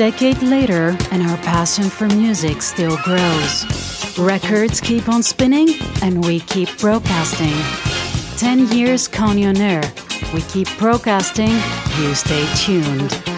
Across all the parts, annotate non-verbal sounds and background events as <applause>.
Decade later, and our passion for music still grows. Records keep on spinning, and we keep broadcasting. 10 years on Air. We keep broadcasting. You stay tuned.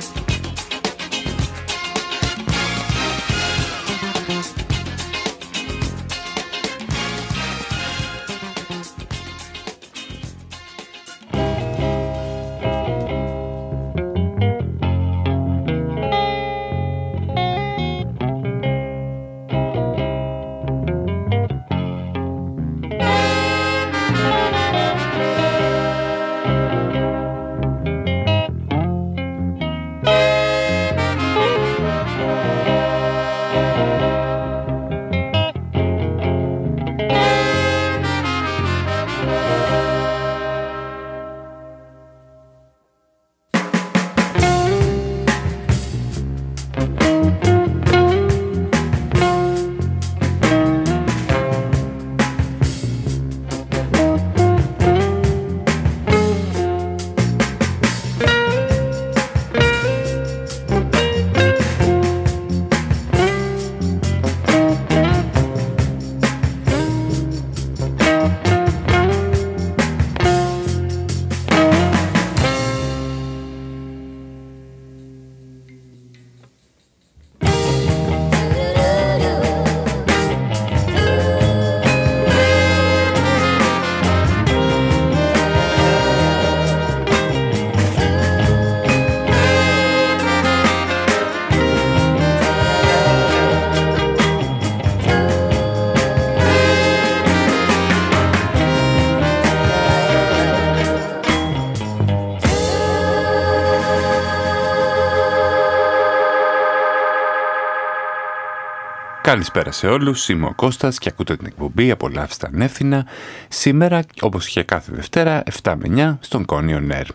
Καλησπέρα σε όλους, είμαι ο Κώστας και ακούτε την εκπομπή «Απολαύστε ανεύθυνα» σήμερα, όπως και κάθε Δευτέρα, 7 με 9, στον Κόνιο Air.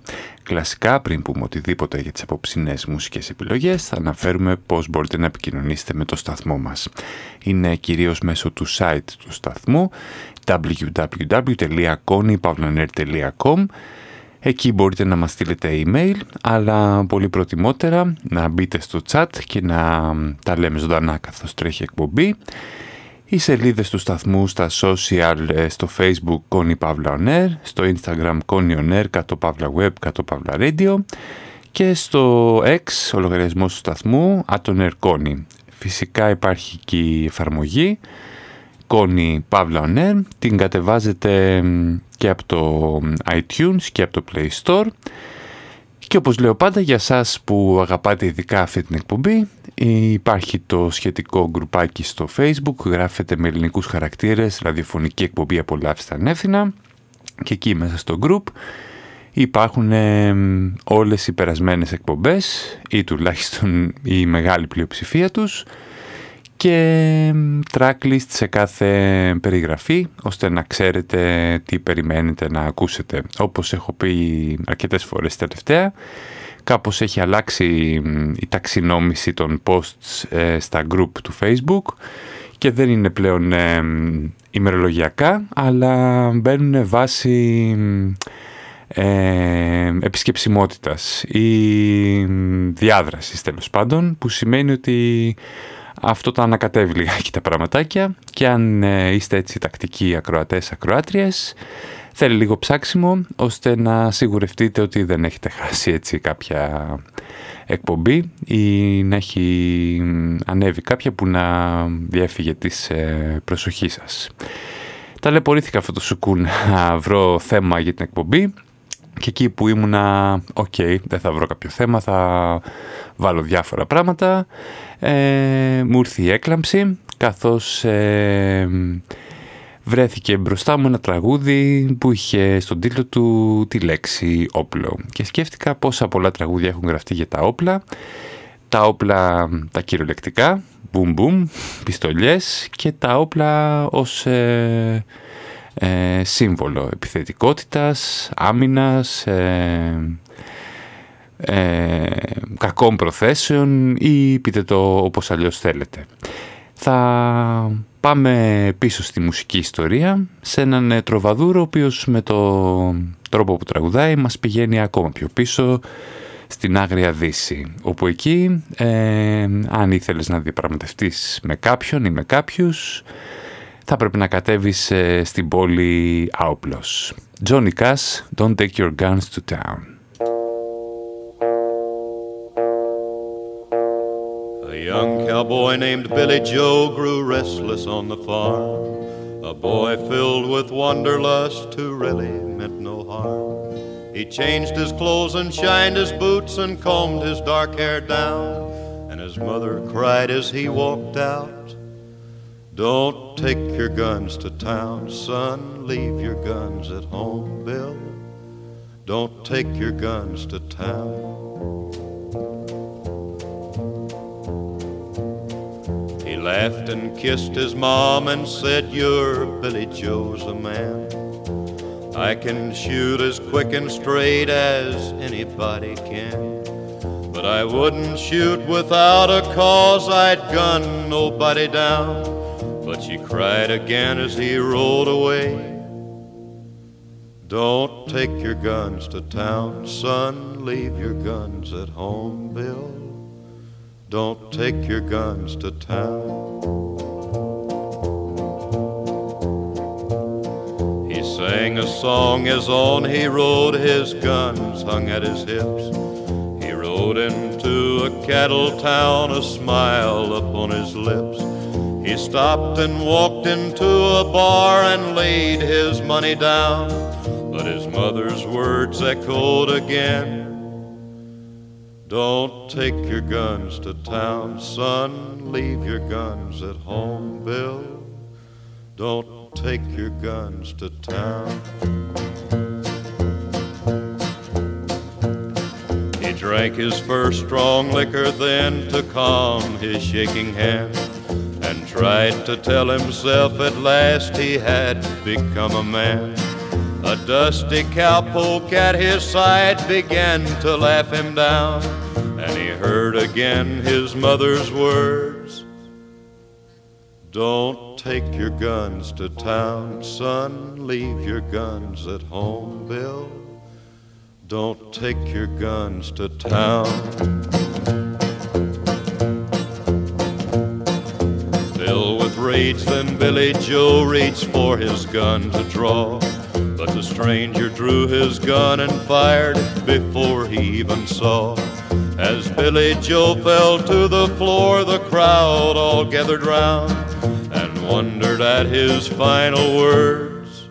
Κλασικά, πριν πούμε οτιδήποτε για τις απόψινές μουσικές επιλογές, θα αναφέρουμε πώς μπορείτε να επικοινωνήσετε με το σταθμό μας. Είναι κυρίως μέσω του site του σταθμού www.konypavlaner.com Εκεί μπορείτε να μας στείλετε email, αλλά πολύ προτιμότερα να μπείτε στο chat και να τα λέμε ζωντανά καθώς τρέχει εκπομπή. Οι σελίδες του σταθμού στα social, ε, στο facebook Connie Pavla On Air, στο instagram Connie On Air, κάτω Pavla Web, κάτω Pavla Radio και στο X, ο λογαριασμός του σταθμού, Air Connie. Φυσικά υπάρχει και η εφαρμογή Connie Pavla On Air, την κατεβάζετε και από το iTunes και από το Play Store. Και όπως λέω πάντα για σας που αγαπάτε ειδικά αυτή την εκπομπή υπάρχει το σχετικό γκρουπάκι στο Facebook γράφετε με ελληνικούς χαρακτήρες ραδιοφωνική εκπομπή απολαύστε ανεύθυνα και εκεί μέσα στο group υπάρχουν ε, όλες οι περασμένες εκπομπές ή τουλάχιστον η μεγάλη πλειοψηφία τους και tracklist σε κάθε περιγραφή ώστε να ξέρετε τι περιμένετε να ακούσετε. Όπως έχω πει αρκετές φορές τελευταία, κάπως έχει αλλάξει η ταξινόμηση των posts ε, στα group του Facebook και δεν είναι πλέον ε, ημερολογιακά, αλλά μπαίνουν βάση ε, επισκεψιμότητας ή διάδρασης τέλος πάντων, που σημαίνει ότι αυτό το ανακατεύει λιγάκι τα πραγματάκια και αν ε, είστε έτσι τακτικοί ακροατές, ακροάτριες, θέλει λίγο ψάξιμο ώστε να σιγουρευτείτε ότι δεν έχετε χάσει έτσι κάποια εκπομπή ή να έχει ανέβει κάποια που να διέφυγε της ε, προσοχής σας. Ταλαιπωρήθηκα αυτό το σουκού <laughs> να βρω θέμα για την εκπομπή και εκεί που ήμουνα, οκ, δεν θα βρω κάποιο θέμα, θα βάλω διάφορα πράγματα. Ε, μου ήρθε η έκλαμψη, καθώς ε, βρέθηκε μπροστά μου ένα τραγούδι που είχε στον τίτλο του τη λέξη όπλο. Και σκέφτηκα πόσα πολλά τραγούδια έχουν γραφτεί για τα όπλα. Τα όπλα τα κυριολεκτικά, μπουμ μπουμ, πιστολιές και τα όπλα ως... Ε, ε, σύμβολο επιθετικότητας, άμυνας, ε, ε, κακών προθέσεων ή πείτε το όπως αλλιώς θέλετε. Θα πάμε πίσω στη μουσική ιστορία σε έναν ε, τροβαδούρο ο οποίος με το τρόπο που τραγουδάει μας πηγαίνει ακόμα πιο πίσω στην Άγρια Δύση, όπου εκεί ε, αν ήθελες να διαπραγματευτείς με κάποιον ή με κάποιους θα πρέπει να κατέβεις ε, στην πόλη άοπλος. Johnny Cash, Don't Take Your Guns to Town. A young cowboy named Billy Joe grew restless on the farm. A boy filled with wanderlust who really meant no harm. He changed his clothes and shined his boots and combed his dark hair down. And his mother cried as he walked out. don't take your guns to town, son. Leave your guns at home, Bill. Don't take your guns to town. He laughed and kissed his mom and said, You're Billy Joe's a man. I can shoot as quick and straight as anybody can. But I wouldn't shoot without a cause, I'd gun nobody down. But she cried again as he rolled away. Don't take your guns to town, son. Leave your guns at home, Bill. Don't take your guns to town. He sang a song as on he rode, his guns hung at his hips. He rode into a cattle town, a smile upon his lips. He stopped and walked into a bar and laid his money down. But his mother's words echoed again. Don't take your guns to town, son. Leave your guns at home, Bill. Don't take your guns to town. He drank his first strong liquor then to calm his shaking hand and tried to tell himself at last he had become a man. A dusty cowpoke at his side began to laugh him down, and he heard again his mother's words Don't take your guns to town, son. Leave your guns at home, Bill. Don't take your guns to town. Then Billy Joe reached for his gun to draw. But the stranger drew his gun and fired before he even saw. As Billy Joe fell to the floor, the crowd all gathered round and wondered at his final words.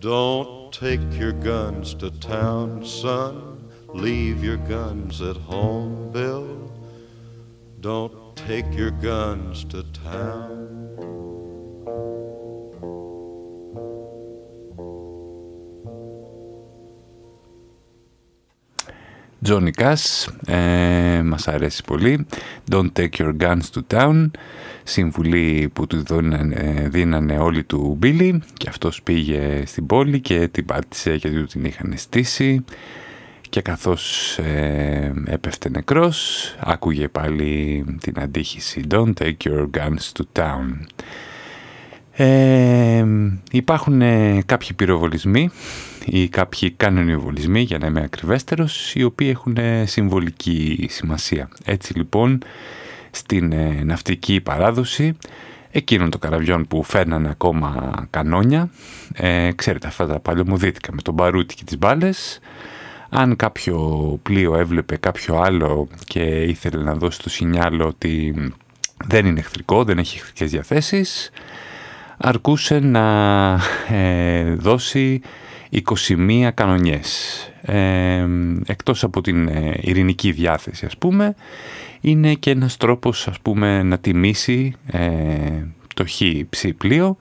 Don't take your guns to town, son. Leave your guns at home, Bill. Don't take your guns to town. Johnny Cash, ε, μας αρέσει πολύ. Don't take your guns to town. Συμβουλή που του δίνανε, δίνανε όλοι του Billy και αυτός πήγε στην πόλη και την πάτησε γιατί του την είχαν στήσει και καθώς ε, έπεφτε νεκρός άκουγε πάλι την αντίχηση «Don't take your guns to town». Ε, υπάρχουν ε, κάποιοι πυροβολισμοί ή κάποιοι κανονιοβολισμοί για να είμαι ακριβέστερος οι οποίοι έχουν ε, συμβολική σημασία. Έτσι λοιπόν στην ε, ναυτική παράδοση εκείνων των καραβιών που φέρνανε ακόμα κανόνια ξέρετε αυτά τα παλαιομοδίτικα με τον μπαρούτι και τις μπάλες αν κάποιο πλοίο έβλεπε κάποιο άλλο και ήθελε να δώσει το σινιάλο ότι δεν είναι εχθρικό, δεν έχει εχθρικές διαθέσεις, αρκούσε να ε, δώσει 21 κανονιές. Ε, εκτός από την ε, ειρηνική διάθεση ας πούμε, είναι και ένας τρόπος ας πούμε να τιμήσει το χ πλοίο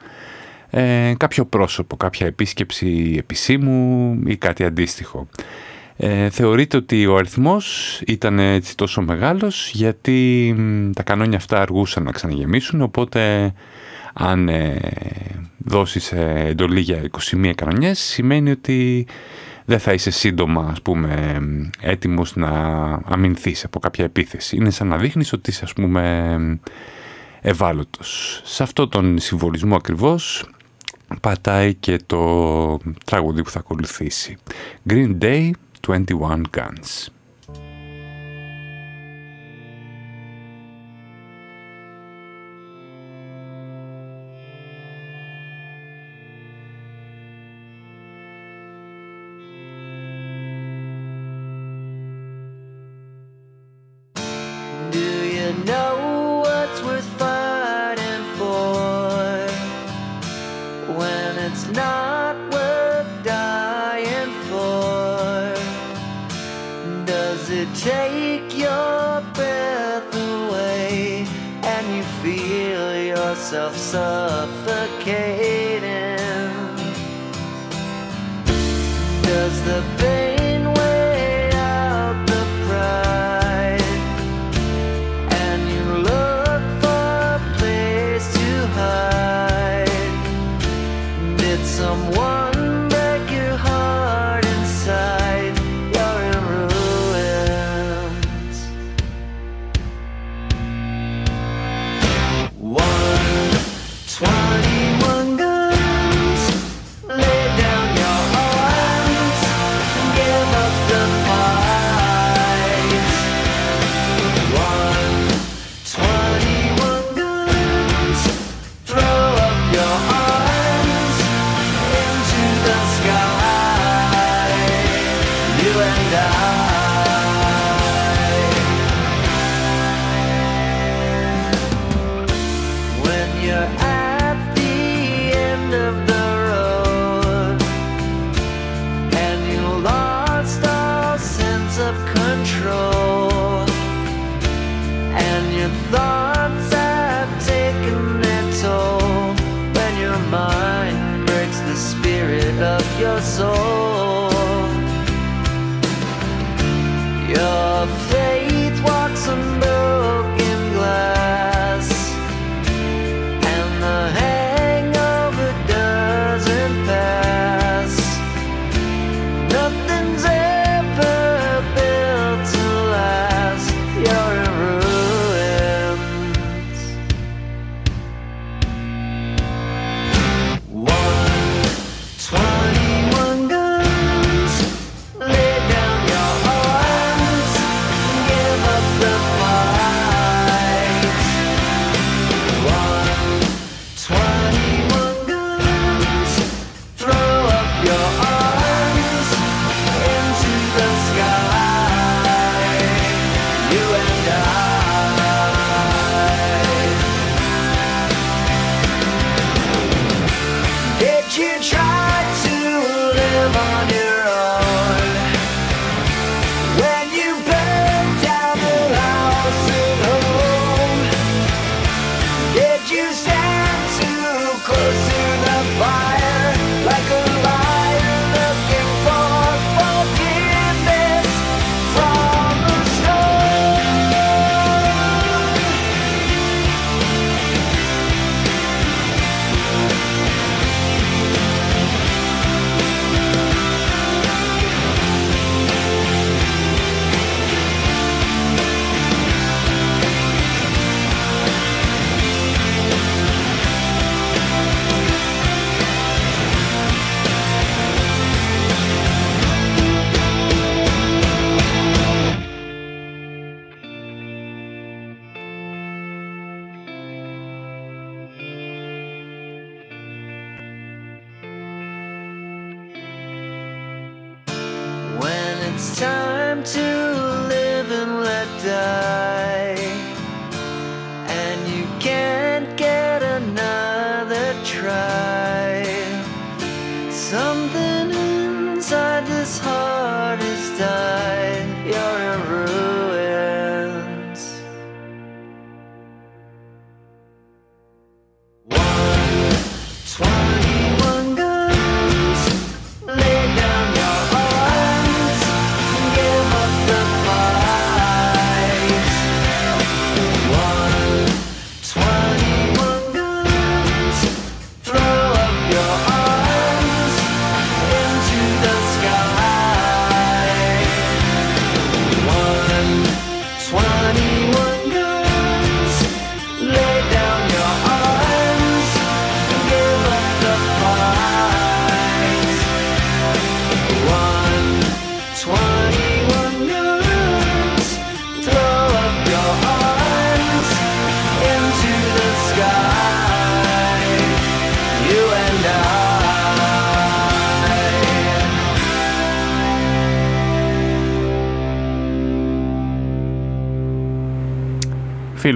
κάποιο πρόσωπο, κάποια επίσκεψη επισήμου ή κάτι αντίστοιχο. Ε, θεωρείται ότι ο αριθμός ήταν έτσι τόσο μεγάλος γιατί τα κανόνια αυτά αργούσαν να ξαναγεμίσουν οπότε αν ε, δώσεις ε, εντολή για 21 κανονιές σημαίνει ότι δεν θα είσαι σύντομα ας πούμε έτοιμος να αμυνθείς από κάποια επίθεση. Είναι σαν να δείχνεις ότι είσαι ας πούμε ευάλωτος. Σε αυτό τον συμβολισμό ακριβώς πατάει και το τραγούδι που θα ακολουθήσει. Green Day 21 Guns.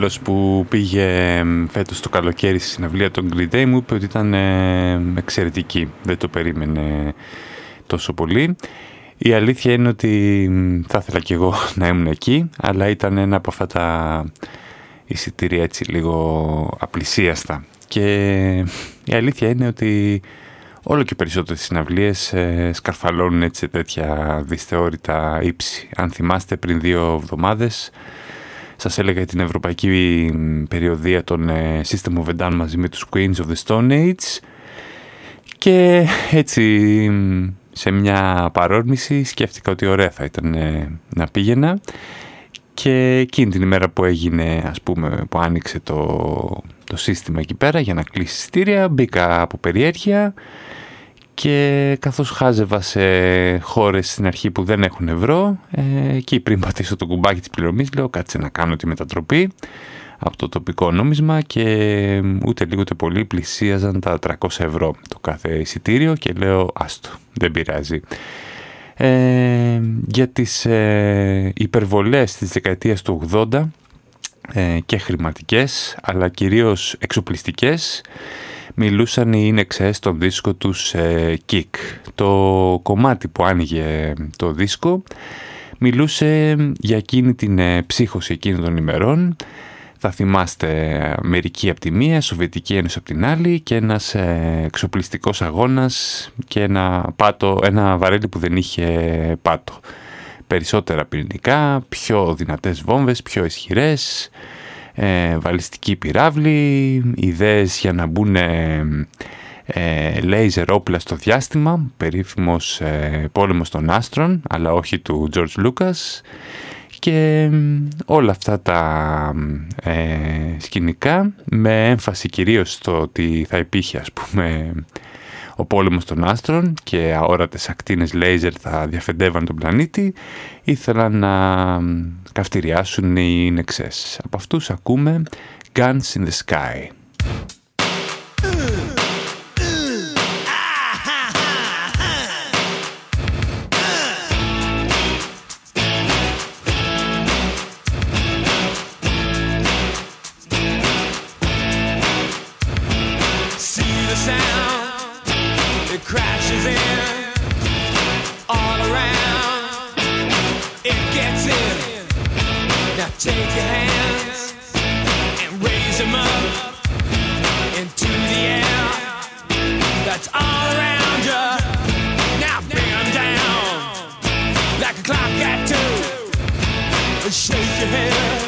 Φίλος που πήγε φέτος το καλοκαίρι στη συναυλία των Green Day μου είπε ότι ήταν εξαιρετική. Δεν το περίμενε τόσο πολύ. Η αλήθεια είναι ότι θα ήθελα κι εγώ <laughs> να ήμουν εκεί, αλλά ήταν ένα από αυτά τα εισιτήρια έτσι λίγο απλησίαστα. Και η αλήθεια είναι ότι όλο και περισσότερες συναυλίες ε, σκαρφαλώνουν έτσι τέτοια δυσθεώρητα ύψη. Αν θυμάστε πριν δύο εβδομάδες σας έλεγα την ευρωπαϊκή περιοδία των ε, System of a Down μαζί με τους Queens of the Stone Age. Και έτσι σε μια παρόρμηση σκέφτηκα ότι ωραία θα ήταν ε, να πήγαινα. Και εκείνη την ημέρα που έγινε ας πούμε που άνοιξε το, το σύστημα εκεί πέρα για να κλείσει εισιτήρια μπήκα από περιέργεια και καθώς χάζευα σε χώρες στην αρχή που δεν έχουν ευρώ ε, εκεί πριν πατήσω το κουμπάκι της πληρωμής λέω κάτσε να κάνω τη μετατροπή από το τοπικό νόμισμα και ούτε λίγο ούτε πολύ πλησίαζαν τα 300 ευρώ το κάθε εισιτήριο και λέω άστο δεν πειράζει. Ε, για τις ε, υπερβολές της δεκαετίας του 80 ε, και χρηματικές αλλά κυρίως εξοπλιστικές μιλούσαν οι Inexes στον δίσκο τους ε, Kick. Το κομμάτι που άνοιγε το δίσκο μιλούσε για εκείνη την ε, ψύχωση εκείνων των ημερών. Θα θυμάστε Αμερική από τη μία, Σοβιετική Ένωση από την άλλη και ένας ε, εξοπλιστικός αγώνας και ένα, πάτο, ένα βαρέλι που δεν είχε πάτο. Περισσότερα πυρηνικά, πιο δυνατές βόμβες, πιο ισχυρές, ε, βαλιστική πυράβλη, ιδέες για να μπουν ε, ε, λέιζερ όπλα στο διάστημα, περίφημος ε, πόλεμος των άστρων, αλλά όχι του George Lucas. Και όλα αυτά τα ε, σκηνικά με έμφαση κυρίως στο ότι θα υπήρχε ας πούμε ο πόλεμος των άστρων και αόρατες ακτίνες λέιζερ θα διαφεντεύαν τον πλανήτη ήθελαν να καυτηριάσουν οι νεξές. Από αυτούς ακούμε Guns in the Sky. your hair.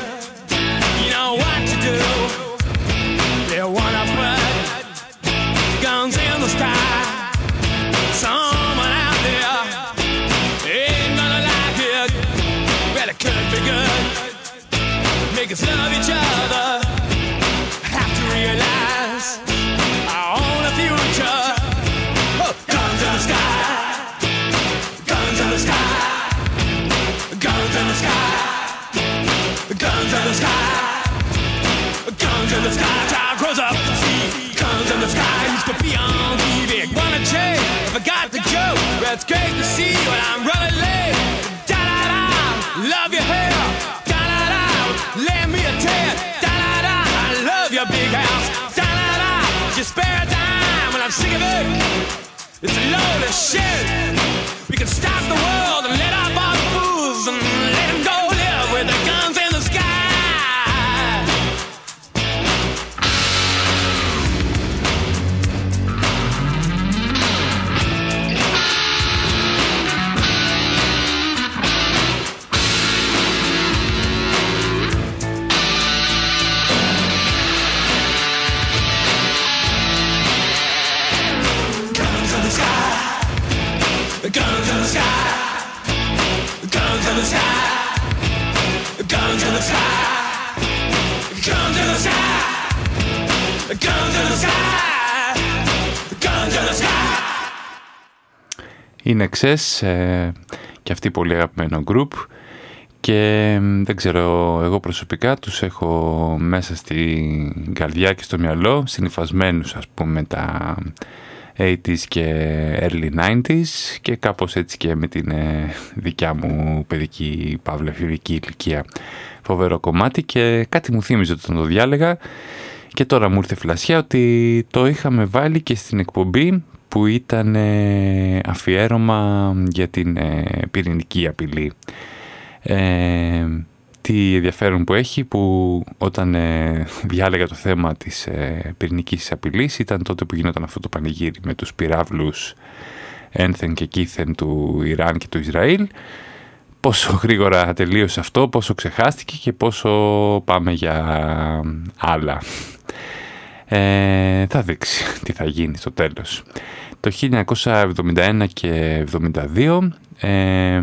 Είναι ξες ε, και αυτή πολύ αγαπημένο group και δεν ξέρω εγώ προσωπικά τους έχω μέσα στην καρδιά και στο μυαλό συνειφασμένους ας πούμε τα 80s και early 90s και κάπως έτσι και με την ε, δικιά μου παιδική παύλα ηλικία. Φοβερό κομμάτι και κάτι μου θύμιζε όταν το διάλεγα και τώρα μου ήρθε φλασιά ότι το είχαμε βάλει και στην εκπομπή που ήταν ε, αφιέρωμα για την ε, πυρηνική απειλή. Ε, τι ενδιαφέρον που έχει που όταν ε, διάλεγα το θέμα της ε, πυρηνικής απειλής ήταν τότε που γινόταν αυτό το πανηγύρι με τους πυράβλους ένθεν και κήθεν του Ιράν και του Ισραήλ πόσο γρήγορα τελείωσε αυτό, πόσο ξεχάστηκε και πόσο πάμε για άλλα. Ε, θα δείξει τι θα γίνει στο τέλος. Το 1971 και 1972 ε,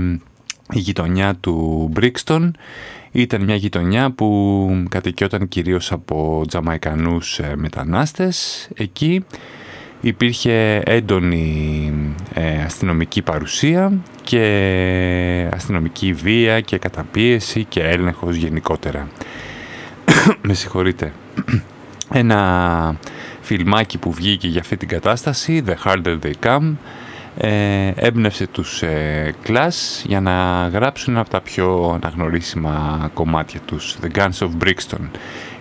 η γειτονιά του Μπρίξτον ήταν μια γειτονιά που κατοικιόταν κυρίως από Τζαμαϊκανούς ε, μετανάστες. Εκεί υπήρχε έντονη ε, αστυνομική παρουσία και αστυνομική βία και καταπίεση και έλεγχος γενικότερα. <coughs> Με συγχωρείτε. Ένα φιλμάκι που βγήκε για αυτή την κατάσταση, The Harder They Come, ε, έμπνευσε τους ε, Clash για να γράψουν από τα πιο αναγνωρίσιμα κομμάτια τους, The Guns of Brixton.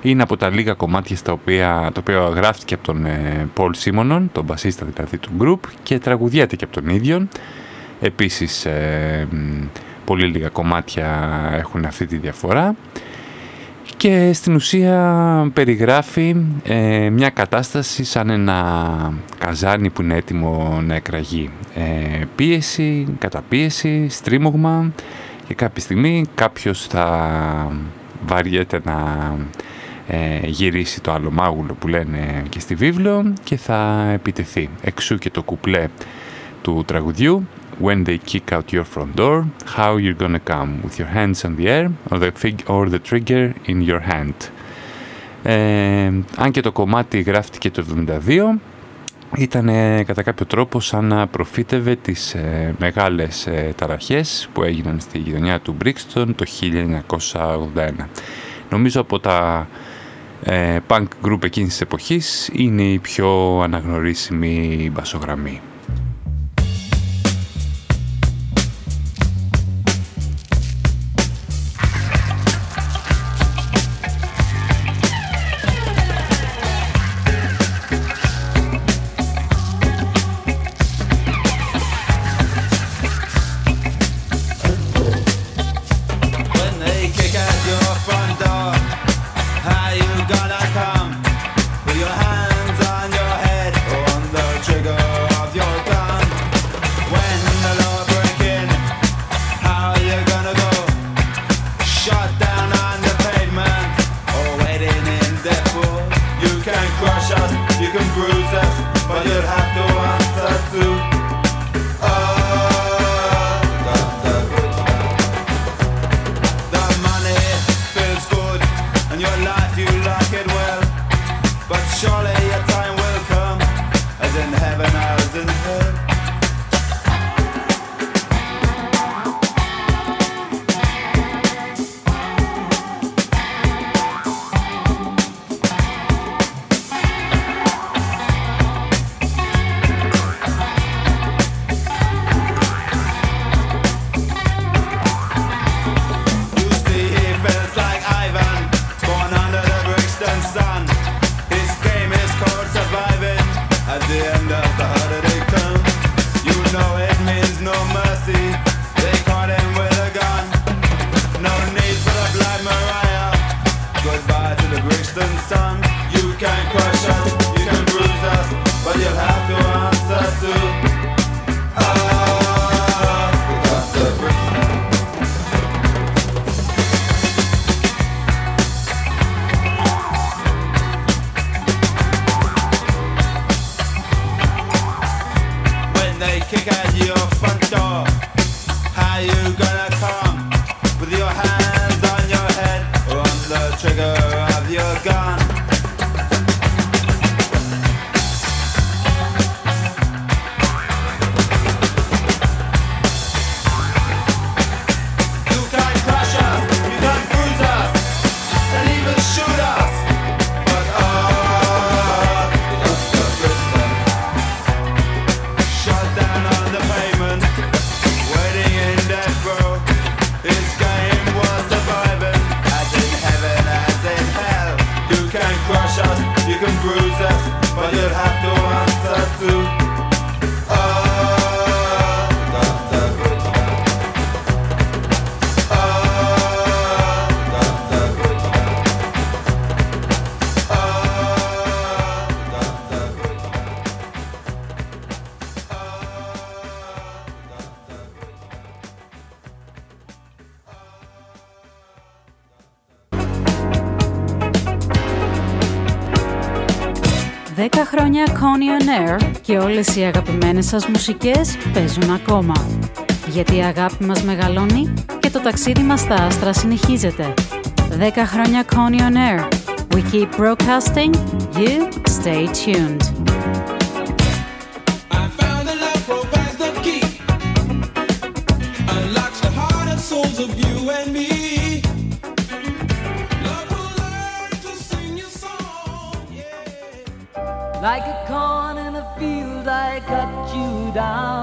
Είναι από τα λίγα κομμάτια στα οποία, το οποίο γράφτηκε από τον ε, Paul Simonon, τον μπασίστα δηλαδή του group και τραγουδιέται και από τον ίδιο. Επίσης ε, πολύ λίγα κομμάτια έχουν αυτή τη διαφορά και στην ουσία περιγράφει ε, μια κατάσταση σαν ένα καζάνι που είναι έτοιμο να εκραγεί. Ε, πίεση, καταπίεση, στρίμωγμα και κάποια στιγμή κάποιος θα βαριέται να ε, γυρίσει το άλλο μάγουλο που λένε και στη βίβλο και θα επιτεθεί. Εξού και το κουπλέ του τραγουδιού when they kick out your front door, how you're gonna come, with your hands in the air or the, fig or the trigger in your hand. Ε, αν και το κομμάτι γράφτηκε το 1972, ήταν κατά κάποιο τρόπο σαν να προφήτευε τις ε, μεγάλες ε, ταραχές που έγιναν στη γειτονιά του Brixton το 1981. Νομίζω από τα ε, punk group εκείνης της εποχής είναι η πιο αναγνωρίσιμη μπασογραμμή. 10 χρόνια Coney on Air και όλες οι αγαπημένες σας μουσικές παίζουν ακόμα. Γιατί η αγάπη μας μεγαλώνει και το ταξίδι μας στα άστρα συνεχίζεται. 10 χρόνια Coney on Air. We keep broadcasting. You stay tuned. 到。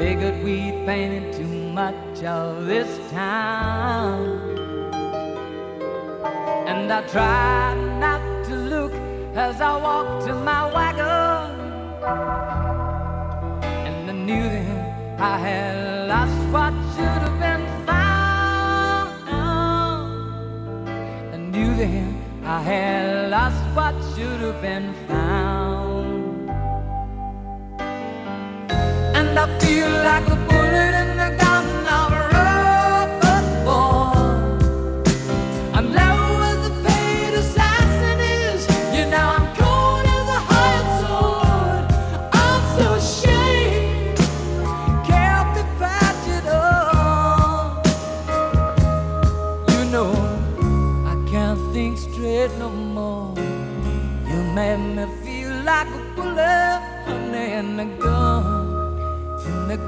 Figured we'd painted too much of this town. And I tried not to look as I walked to my wagon. And I knew then I had lost what should have been found. I knew then. I had lost what should have been found. you like the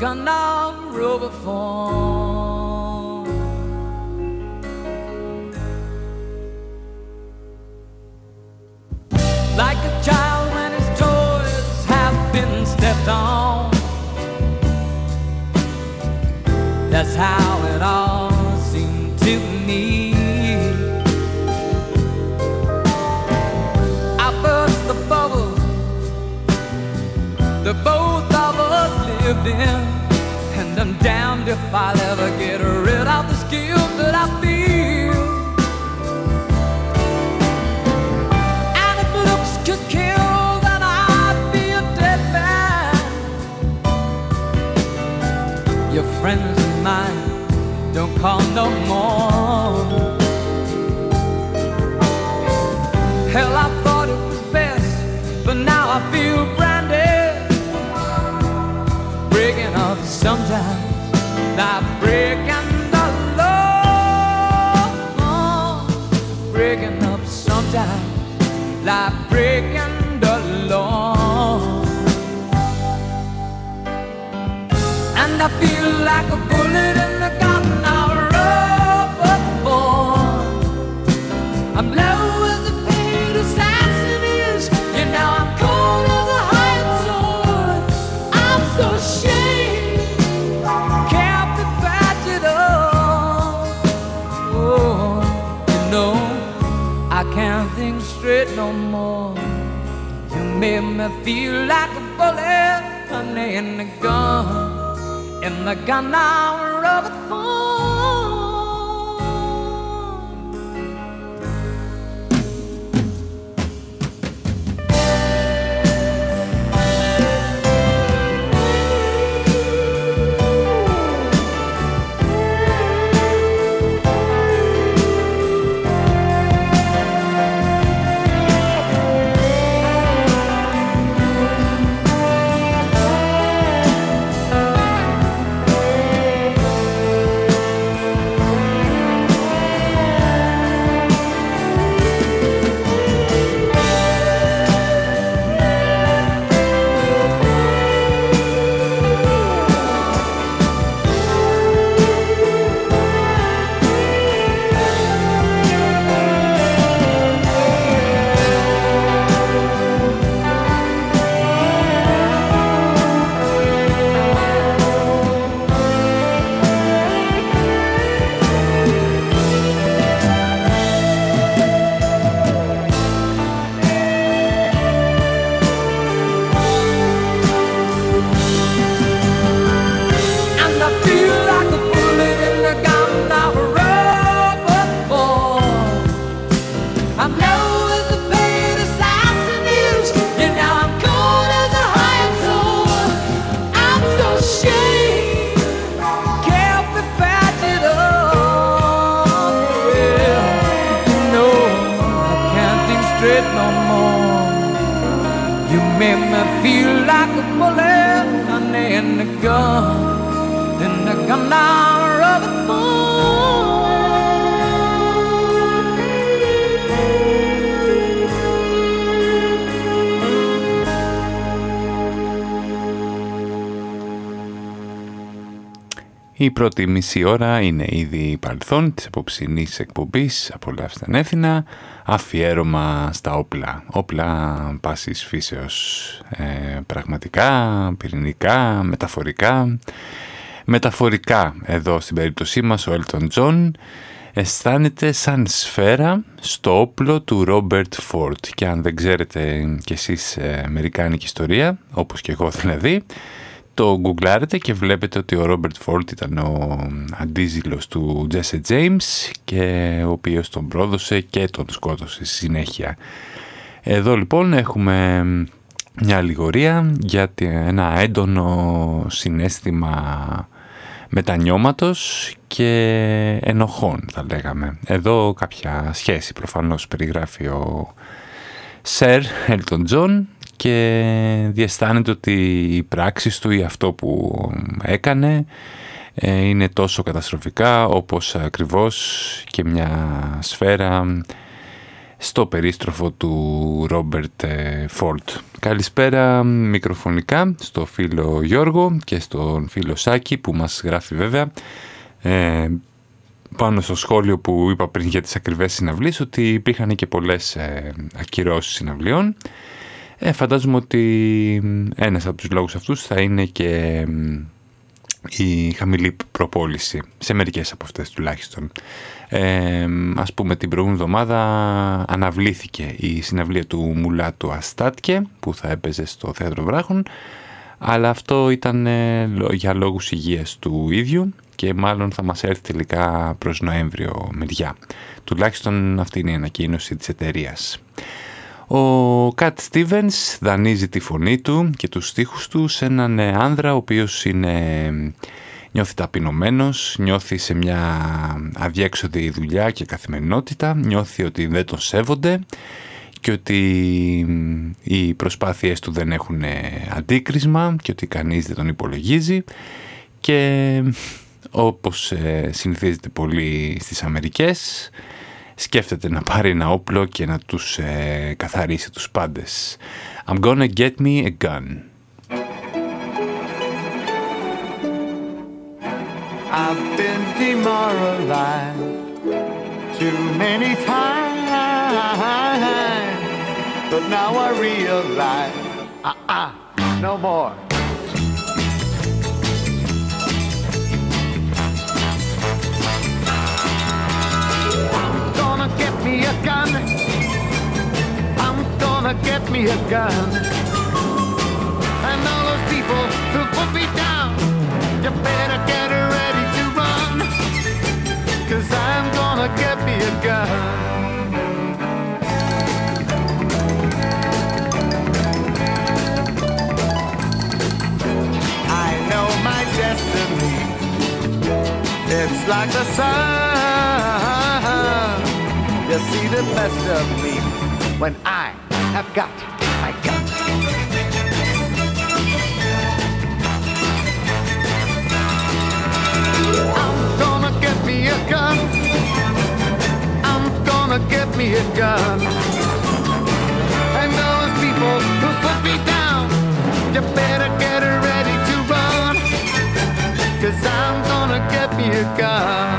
in the gun of. Like a child when his toys have been stepped on. That's how it all seemed to me. I burst the bubble that both of us lived in. I'm damned if I'll ever get rid of this guilt that I feel. And if looks could kill, then I'd be a dead man. Your friends and mine don't call no more. Hell, I thought it was best, but now I feel branded. Breaking up sometimes, like breaking the law. And I feel like a bullet no more. You made me feel like a bullet honey, in the gun. In the gun I now, rubber phone. Πρώτη μισή ώρα είναι ήδη παρελθόν της απόψινής εκπομπής «Απολαύστε ανέθινα» αφιέρωμα στα όπλα. Όπλα πάσης φύσεως. Ε, πραγματικά, πυρηνικά, μεταφορικά. Μεταφορικά εδώ στην περίπτωσή μας ο Elton John αισθάνεται σαν σφαίρα στο όπλο του Ρόμπερτ Φόρτ. Και αν δεν ξέρετε κι εσείς ε, αμερικάνικη ιστορία, όπως και εγώ δηλαδή, το γκουγκλάρετε και βλέπετε ότι ο Ρόμπερτ Φόρτ ήταν ο αντίζηλος του Τζέσε Τζέιμς και ο οποίος τον πρόδωσε και τον σκότωσε στη συνέχεια. Εδώ λοιπόν έχουμε μια αλληγορία για ένα έντονο συνέστημα μετανιώματος και ενοχών θα λέγαμε. Εδώ κάποια σχέση προφανώς περιγράφει ο Σερ Έλτον Τζον και διαισθάνεται ότι οι πράξεις του ή αυτό που έκανε ε, είναι τόσο καταστροφικά όπως ακριβώς και μια σφαίρα στο περίστροφο του Ρόμπερτ ε, Φορντ. Καλησπέρα μικροφωνικά στο φίλο Γιώργο και στον φίλο Σάκη που μας γράφει βέβαια ε, πάνω στο σχόλιο που είπα πριν για τις ακριβές συναυλίες ότι υπήρχαν και πολλές ε, ακυρώσεις συναυλιών ε, φαντάζομαι ότι ένας από τους λόγους αυτούς θα είναι και η χαμηλή προπόληση, σε μερικές από αυτές τουλάχιστον. Ε, ας πούμε την προηγούμενη εβδομάδα αναβλήθηκε η συναυλία του Μουλά του Αστάτκε που θα έπαιζε στο Θέατρο Βράχων αλλά αυτό ήταν ε, για λόγους υγείας του ίδιου και μάλλον θα μας έρθει τελικά προς Νοέμβριο μεριά. Τουλάχιστον αυτή είναι η ανακοίνωση της εταιρείας. Ο Κατ Στίβενς δανείζει τη φωνή του και τους στίχους του σε έναν άνδρα ο οποίος είναι, νιώθει ταπεινωμένος, νιώθει σε μια αδιέξοδη δουλειά και καθημερινότητα, νιώθει ότι δεν τον σέβονται και ότι οι προσπάθειές του δεν έχουν αντίκρισμα και ότι κανείς δεν τον υπολογίζει και όπως ε, συνηθίζεται πολύ στις Αμερικές σκέφτεται να πάρει ένα όπλο και να τους ε, καθαρίσει τους πάντες. I'm gonna get me a gun. I've been demoralized too many times, but now I realize, uh-uh, no more. Me a gun. I'm gonna get me a gun. And all those people who put me down, you better get ready to run. Cause I'm gonna get me a gun. I know my destiny. It's like the sun you see the best of me when I have got my gun. I'm gonna get me a gun. I'm gonna get me a gun. And those people who put me down, you better get ready to run. Cause I'm gonna get me a gun.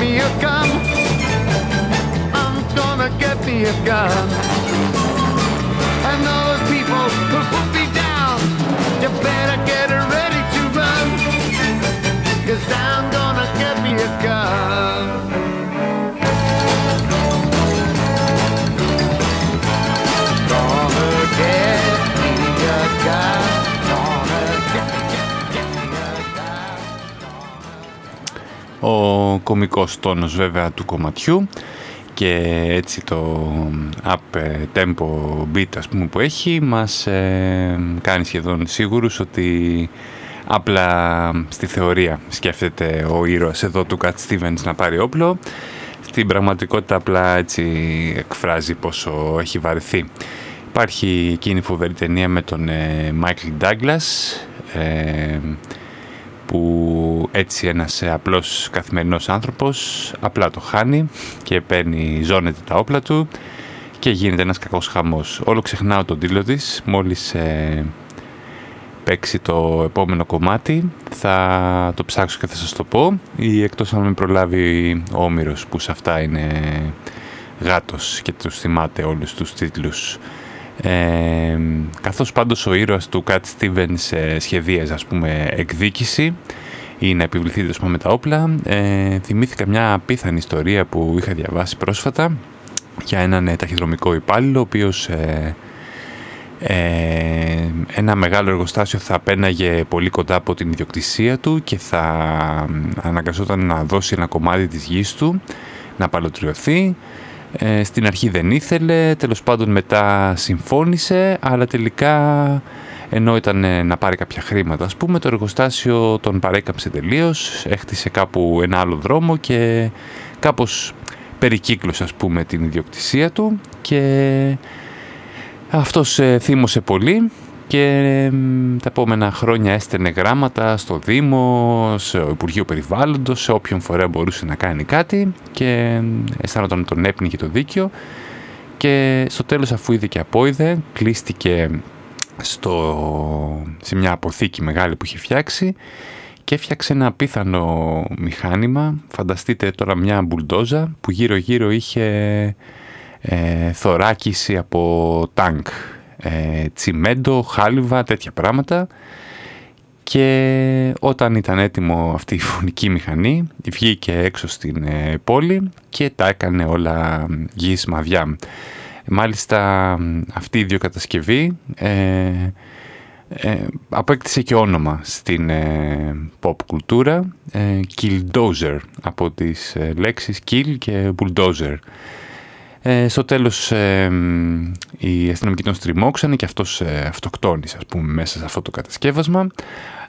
Me a gun. I'm gonna get me a gun. And those people who put me down, you better get ready to run. Cause I'm gonna get me a gun. Ο κομικός τόνος βέβαια του κομματιού και έτσι το up tempo beat ας πούμε που έχει μας ε, κάνει σχεδόν σίγουρους ότι απλά στη θεωρία σκέφτεται ο ήρωας εδώ του Cat Stevens να πάρει όπλο. Στην πραγματικότητα απλά έτσι εκφράζει πόσο έχει βαρεθεί. Υπάρχει εκείνη η φοβερή ταινία με τον ε, Michael Douglas ε, που έτσι ένας απλός καθημερινός άνθρωπος απλά το χάνει και παίρνει, ζώνεται τα όπλα του και γίνεται ένας κακός χαμός. Όλο ξεχνάω τον τίτλο της, μόλις ε, παίξει το επόμενο κομμάτι θα το ψάξω και θα σας το πω ή εκτός αν με προλάβει ο Όμηρος που σε αυτά είναι γάτος και τους θυμάται όλους τους τίτλους. Ε, καθώς πάντως ο ήρωας του Cat Stevens ε, σχεδίαζε ας πούμε εκδίκηση ή να επιβληθεί με τα όπλα ε, θυμήθηκα μια απίθανη ιστορία που είχα διαβάσει πρόσφατα για έναν ε, ταχυδρομικό υπάλληλο ο οποίος ε, ε, ένα μεγάλο εργοστάσιο θα απέναγε πολύ κοντά από την ιδιοκτησία του και θα αναγκαζόταν να δώσει ένα κομμάτι της γης του να παλωτριωθεί ε, στην αρχή δεν ήθελε, τέλος πάντων μετά συμφώνησε, αλλά τελικά ενώ ήταν ε, να πάρει κάποια χρήματα ας πούμε, το εργοστάσιο τον παρέκαμψε τελείως, έχτισε κάπου ένα άλλο δρόμο και κάπως περικύκλωσε ας πούμε την ιδιοκτησία του και αυτός ε, θύμωσε πολύ και τα επόμενα χρόνια έστενε γράμματα στο Δήμο, στο Υπουργείο Περιβάλλοντος, σε όποιον φορέα μπορούσε να κάνει κάτι και αισθάνονταν τον έπνιγε το δίκαιο. Και στο τέλος αφού είδε και απόειδε κλείστηκε στο, σε μια αποθήκη μεγάλη που είχε φτιάξει και έφτιαξε ένα απίθανο μηχάνημα, φανταστείτε τώρα μια μπουλντόζα που γύρω γύρω είχε ε, θωράκιση από τάγκ ε, τσιμέντο, χάλιβα, τέτοια πράγματα και όταν ήταν έτοιμο αυτή η φωνική μηχανή βγήκε έξω στην ε, πόλη και τα έκανε όλα γης μαδιά. Μάλιστα αυτή η ιδιοκατασκευή ε, ε, απέκτησε και όνομα στην ε, pop κουλτούρα ε, Killdozer από τις ε, λέξεις kill και bulldozer ε, στο τέλος ε, οι αστυνομικοί τον στριμώξανε και αυτός ε, αυτοκτόνησε ας πούμε μέσα σε αυτό το κατασκεύασμα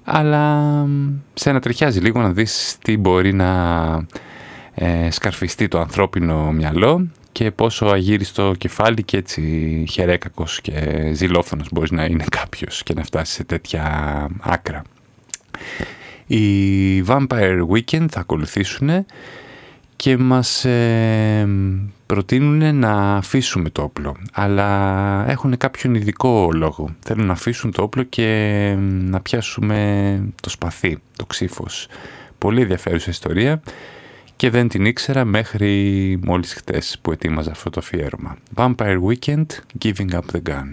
αλλά σε τριχιάζει λίγο να δεις τι μπορεί να ε, σκαρφιστεί το ανθρώπινο μυαλό και πόσο αγύριστο κεφάλι και έτσι χερέκακος και ζηλόφωνος μπορεί να είναι κάποιος και να φτάσει σε τέτοια άκρα. Οι Vampire Weekend θα ακολουθήσουν και μας ε, προτείνουν να αφήσουμε το όπλο, αλλά έχουν κάποιον ειδικό λόγο. Θέλουν να αφήσουν το όπλο και να πιάσουμε το σπαθί, το ξύφος. Πολύ ενδιαφέρουσα ιστορία και δεν την ήξερα μέχρι μόλις χτες που ετοίμαζα αυτό το αφιέρωμα. Vampire Weekend, Giving Up the Gun.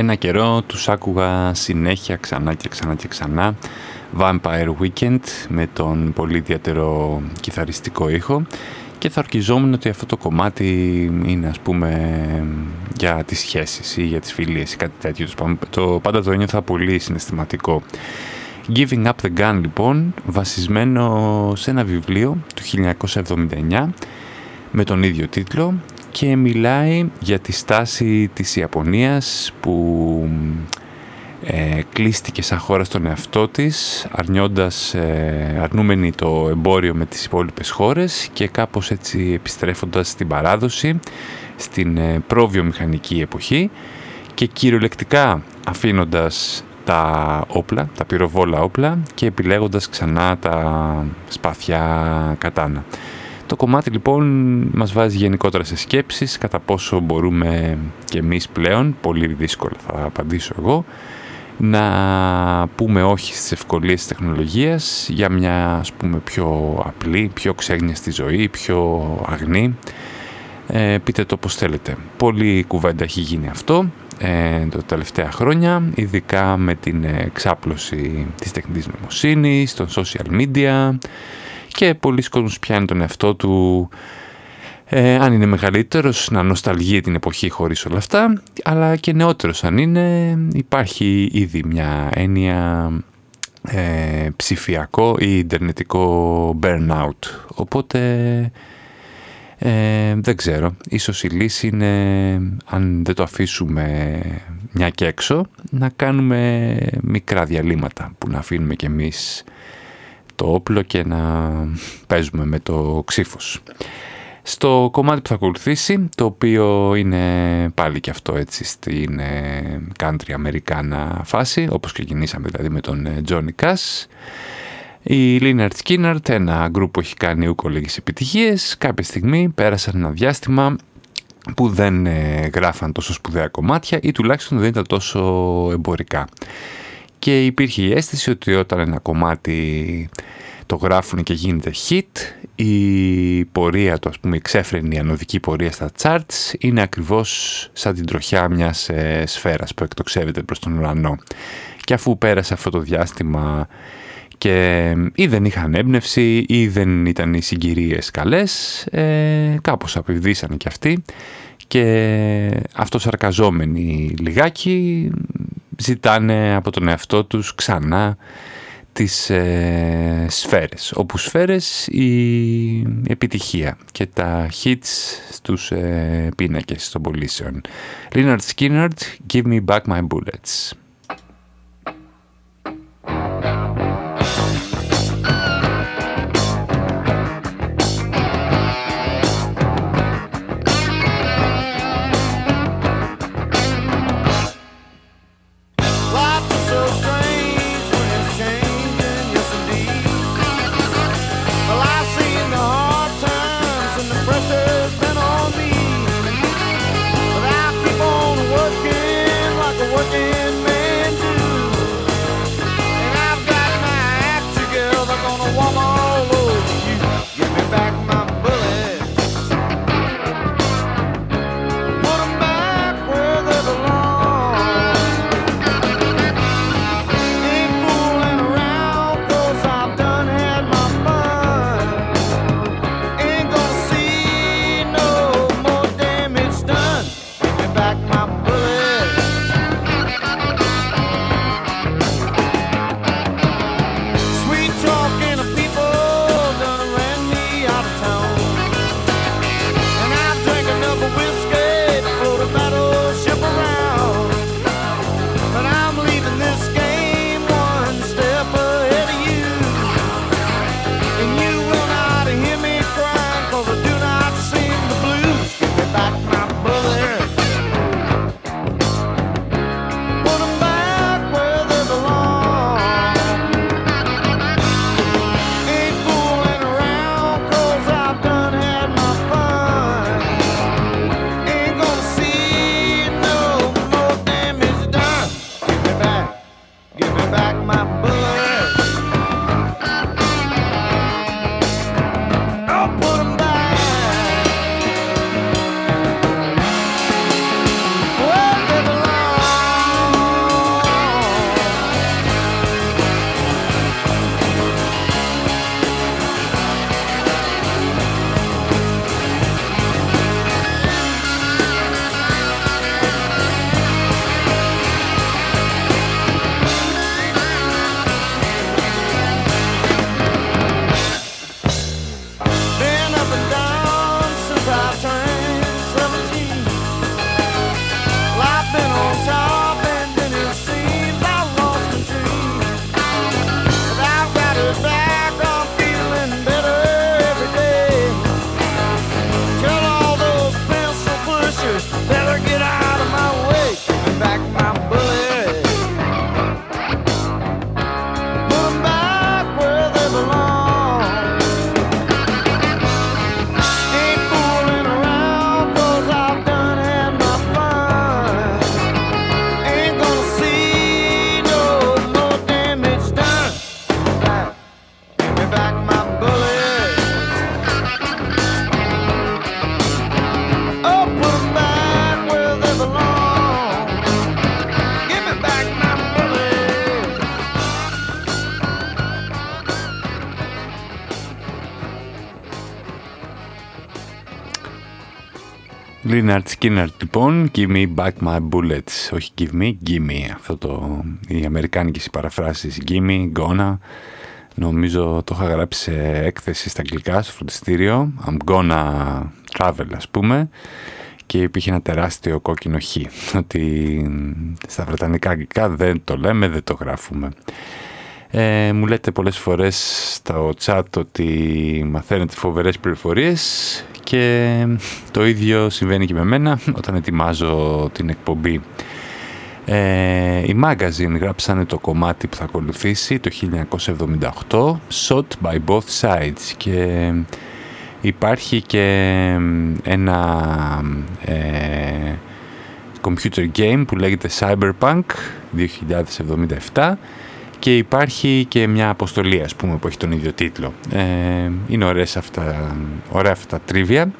Ένα καιρό τους άκουγα συνέχεια ξανά και ξανά και ξανά Vampire Weekend με τον πολύ ιδιαίτερο κιθαριστικό ήχο και θα ορκιζόμουν ότι αυτό το κομμάτι είναι ας πούμε για τις σχέσεις ή για τις φιλίες ή κάτι τέτοιο. Το, πάντα το ένιωθα πολύ συναισθηματικό. Giving Up the Gun λοιπόν, βασισμένο σε ένα βιβλίο του 1979 με τον ίδιο τίτλο και μιλάει για τη στάση της Ιαπωνίας που ε, κλείστηκε σαν χώρα στον εαυτό της αρνιώντας, ε, αρνούμενη το εμπόριο με τις υπόλοιπες χώρες και κάπως έτσι επιστρέφοντας στην παράδοση στην ε, προβιομηχανική εποχή και κυριολεκτικά αφήνοντας τα όπλα, τα πυροβόλα όπλα και επιλέγοντας ξανά τα σπαθιά κατάνα. Το κομμάτι λοιπόν μας βάζει γενικότερα σε σκέψεις κατά πόσο μπορούμε και εμείς πλέον, πολύ δύσκολα θα απαντήσω εγώ, να πούμε όχι στις ευκολίες της τεχνολογίας για μια ας πούμε πιο απλή, πιο ξέγνιαστη ζωή, πιο αγνή. Ε, πείτε το πώς θέλετε. Πολύ κουβέντα έχει γίνει αυτό ε, τα τελευταία χρόνια, ειδικά με την εξάπλωση της τεχνητής νοημοσύνης, των social media και πολλοί κόσμος πιάνει τον εαυτό του. Ε, αν είναι μεγαλύτερος να νοσταλγεί την εποχή χωρίς όλα αυτά αλλά και νεότερος αν είναι υπάρχει ήδη μια έννοια ε, ψηφιακό ή ιντερνετικό burnout. Οπότε ε, δεν ξέρω. Ίσως η λύση είναι αν δεν το αφήσουμε μια και έξω να κάνουμε μικρά διαλύματα που να αφήνουμε κι εμείς το όπλο και να παίζουμε με το ξύφος. Στο κομμάτι που θα ακολουθήσει, το οποίο είναι πάλι και αυτό έτσι στην country αμερικάνα φάση, όπως ξεκινήσαμε δηλαδή με τον Johnny Cash, Η Λίναρτ Σκίναρτ, ένα γκρουπ που έχει κάνει ούκο λίγες επιτυχίες, κάποια στιγμή πέρασαν ένα διάστημα που δεν ε, γράφαν τόσο σπουδαία κομμάτια ή τουλάχιστον δεν ήταν τόσο εμπορικά. Και υπήρχε η αίσθηση ότι όταν ένα κομμάτι το γράφουν και γίνεται hit, η πορεία του, ας πούμε, η ξέφρενη ανωδική πορεία στα charts είναι ακριβώς σαν την τροχιά μιας ε, σφαίρας που εκτοξεύεται προς τον ουρανό. Και αφού πέρασε αυτό το διάστημα και ή δεν είχαν έμπνευση ή δεν ήταν οι συγκυρίες καλές, ε, κάπως απειδήσανε κι αυτοί και αυτός αρκαζόμενοι λιγάκι ζητάνε από τον εαυτό τους ξανά τις ε, σφαίρες. Όπου σφαίρες η επιτυχία και τα hits στους ε, πίνακες των πωλήσεων. Leonard Skinner, Give Me Back My Bullets. Leonard Skinner λοιπόν, Give me back my bullets. Όχι give me, give me. Αυτό το, οι αμερικάνικες οι παραφράσεις give me, gonna. Νομίζω το είχα γράψει σε έκθεση στα αγγλικά, στο φροντιστήριο. I'm gonna travel ας πούμε. Και υπήρχε ένα τεράστιο κόκκινο χ. Ότι στα βρετανικά αγγλικά δεν το λέμε, δεν το γράφουμε. Ε, μου λέτε πολλές φορές στο chat ότι μαθαίνετε φοβερές πληροφορίες και το ίδιο συμβαίνει και με μένα όταν ετοιμάζω την εκπομπή. Ε, οι Magazine γράψανε το κομμάτι που θα ακολουθήσει το 1978, Shot by Both Sides και υπάρχει και ένα ε, computer game που λέγεται Cyberpunk 2077 και υπάρχει και μια αποστολή ας πούμε που έχει τον ίδιο τίτλο. Ε, είναι ωραίες αυτά, ωραία αυτά τα τρίβια.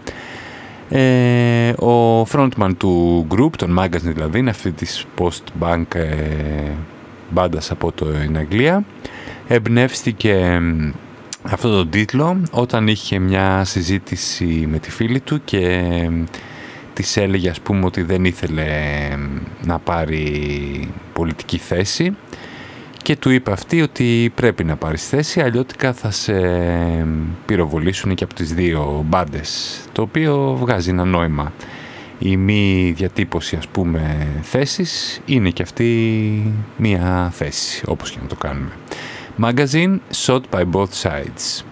Ε, ο frontman του group, τον Magazine δηλαδή, είναι αυτή της post-bank ε, μπάντας από το Αγγλία. Εμπνεύστηκε αυτό τον τίτλο όταν είχε μια συζήτηση με τη φίλη του και της έλεγε ας πούμε ότι δεν ήθελε να πάρει πολιτική θέση και του είπε αυτή ότι πρέπει να πάρεις θέση αλλιώτικα θα σε πυροβολήσουν και από τις δύο μπάντες, το οποίο βγάζει ένα νόημα. Η μη διατύπωση ας πούμε θέσης είναι και αυτή μία θέση όπως και να το κάνουμε. Magazine Shot by Both Sides.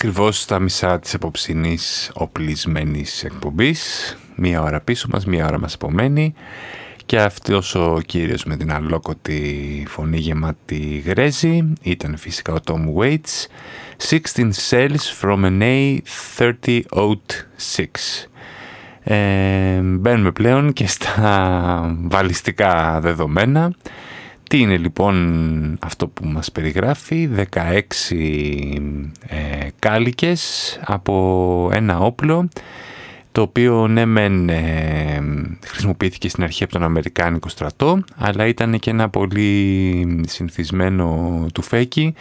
ακριβώς στα μισά της απόψινής οπλισμένης εκπομπής. Μία ώρα πίσω μας, μία ώρα μας απομένει. Και αυτός ο κύριος με την αλόκοτη φωνή γεμάτη γρέζη ήταν φυσικά ο Tom Waits. 16 cells from an A3006. Ε, μπαίνουμε πλέον και στα βαλιστικά δεδομένα. Τι είναι λοιπόν αυτό που μας περιγράφει, 16 ε, κάλικες από ένα όπλο το οποίο ναι μεν ε, χρησιμοποιήθηκε στην αρχή από τον Αμερικάνικο στρατό αλλά ήταν και ένα πολύ συνηθισμένο τουφέκι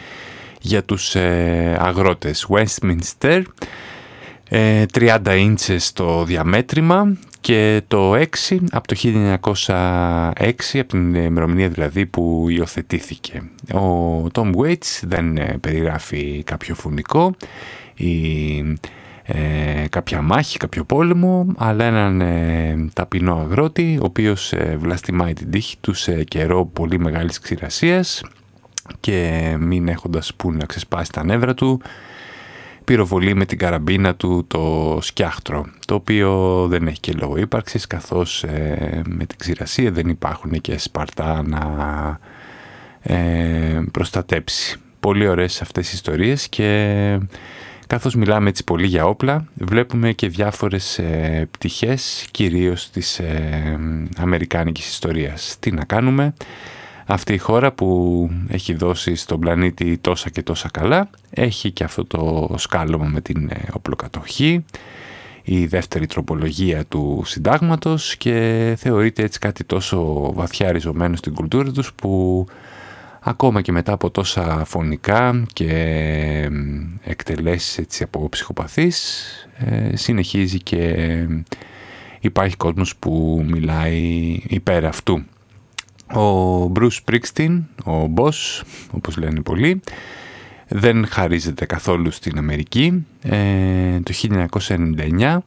για τους ε, αγρότες. Westminster 30 ίντσες το διαμέτρημα και το 6 από το 1906 από την ημερομηνία δηλαδή που υιοθετήθηκε. Ο Tom Waits δεν ε, περιγράφει κάποιο φουνικό ή ε, κάποια μάχη, κάποιο πόλεμο, αλλά έναν ε, ταπεινό αγρότη, ο οποίος ε, βλαστημάει την τύχη του σε καιρό πολύ μεγάλης ξηρασίας και μην έχοντας που να ξεσπάσει τα νεύρα του, πυροβολεί με την καραμπίνα του το σκιάχτρο, το οποίο δεν έχει και λόγο ύπαρξης, καθώς με την ξηρασία δεν υπάρχουν και σπαρτά να προστατέψει. Πολύ ωραίες αυτές οι ιστορίες και Καθώς μιλάμε έτσι πολύ για όπλα, βλέπουμε και διάφορες ε, πτυχές, κυρίως της ε, αμερικάνικης ιστορίας. Τι να κάνουμε, αυτή η χώρα που έχει δώσει στον πλανήτη τόσα και τόσα καλά, έχει και αυτό το σκάλωμα με την ε, οπλοκατοχή, η δεύτερη τροπολογία του συντάγματος και θεωρείται έτσι κάτι τόσο βαθιά ριζωμένο στην κουλτούρα τους που ακόμα και μετά από τόσα φωνικά και εκτελέσεις έτσι από ψυχοπαθείς ε, συνεχίζει και υπάρχει κόσμος που μιλάει υπέρ αυτού. Ο Bruce Springsteen, ο Boss, όπως λένε πολλοί, δεν χαρίζεται καθόλου στην Αμερική. Ε, το 1999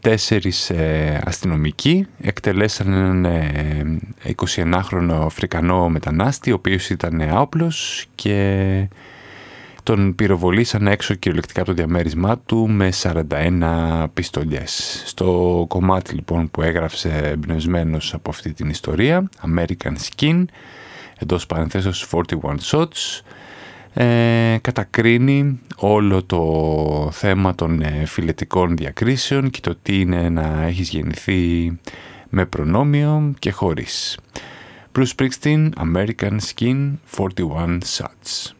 τέσσερις ε, αστυνομικοί εκτελέσαν έναν ε, 21χρονο Αφρικανό μετανάστη ο οποίος ήταν άοπλος και τον πυροβολήσαν έξω κυριολεκτικά από το διαμέρισμά του με 41 πιστολιές. Στο κομμάτι λοιπόν που έγραψε εμπνευσμένος από αυτή την ιστορία American Skin εντός παρενθέσεως 41 Shots ε, κατακρίνει όλο το θέμα των ε, φιλετικών διακρίσεων και το τι είναι να έχεις γεννηθεί με προνόμιο και χωρίς. Bruce Springsteen, American Skin, 41 Shots.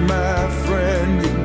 My friend.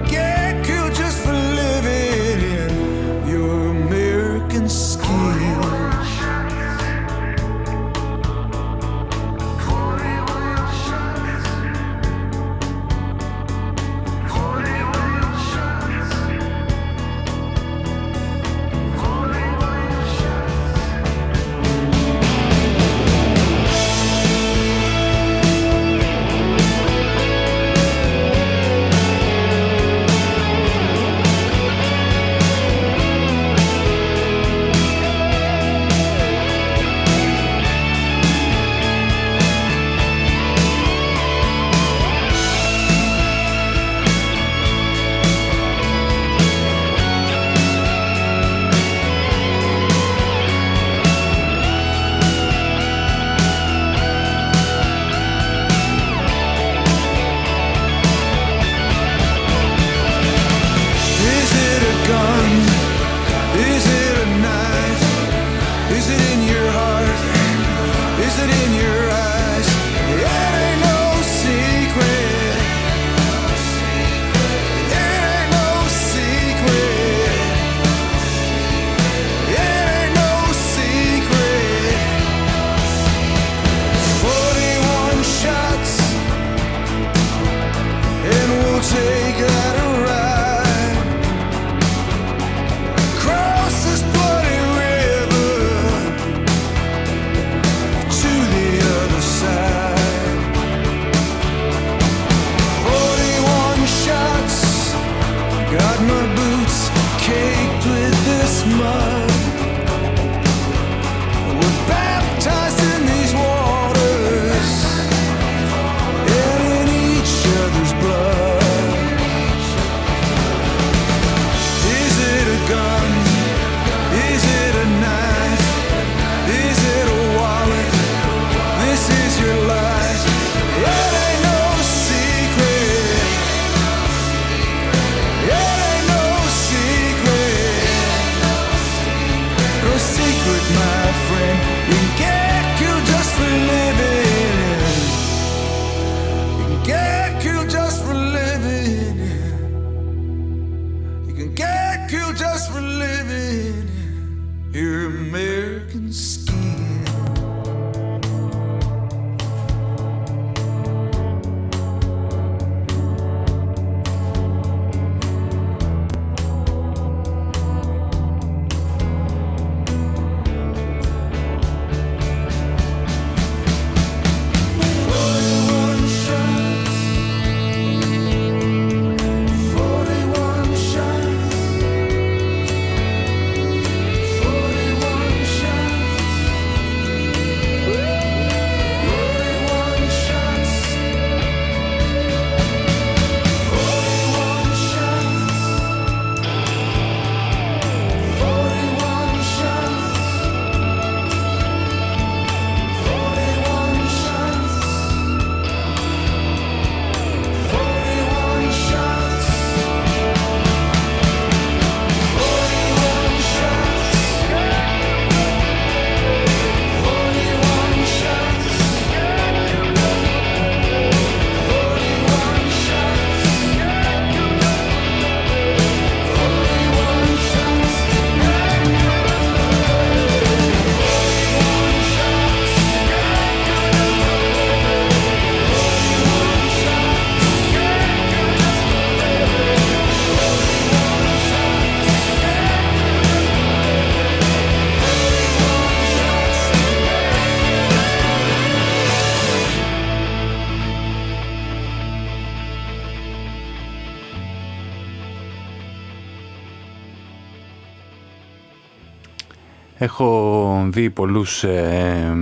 έχω δει πολλούς ε,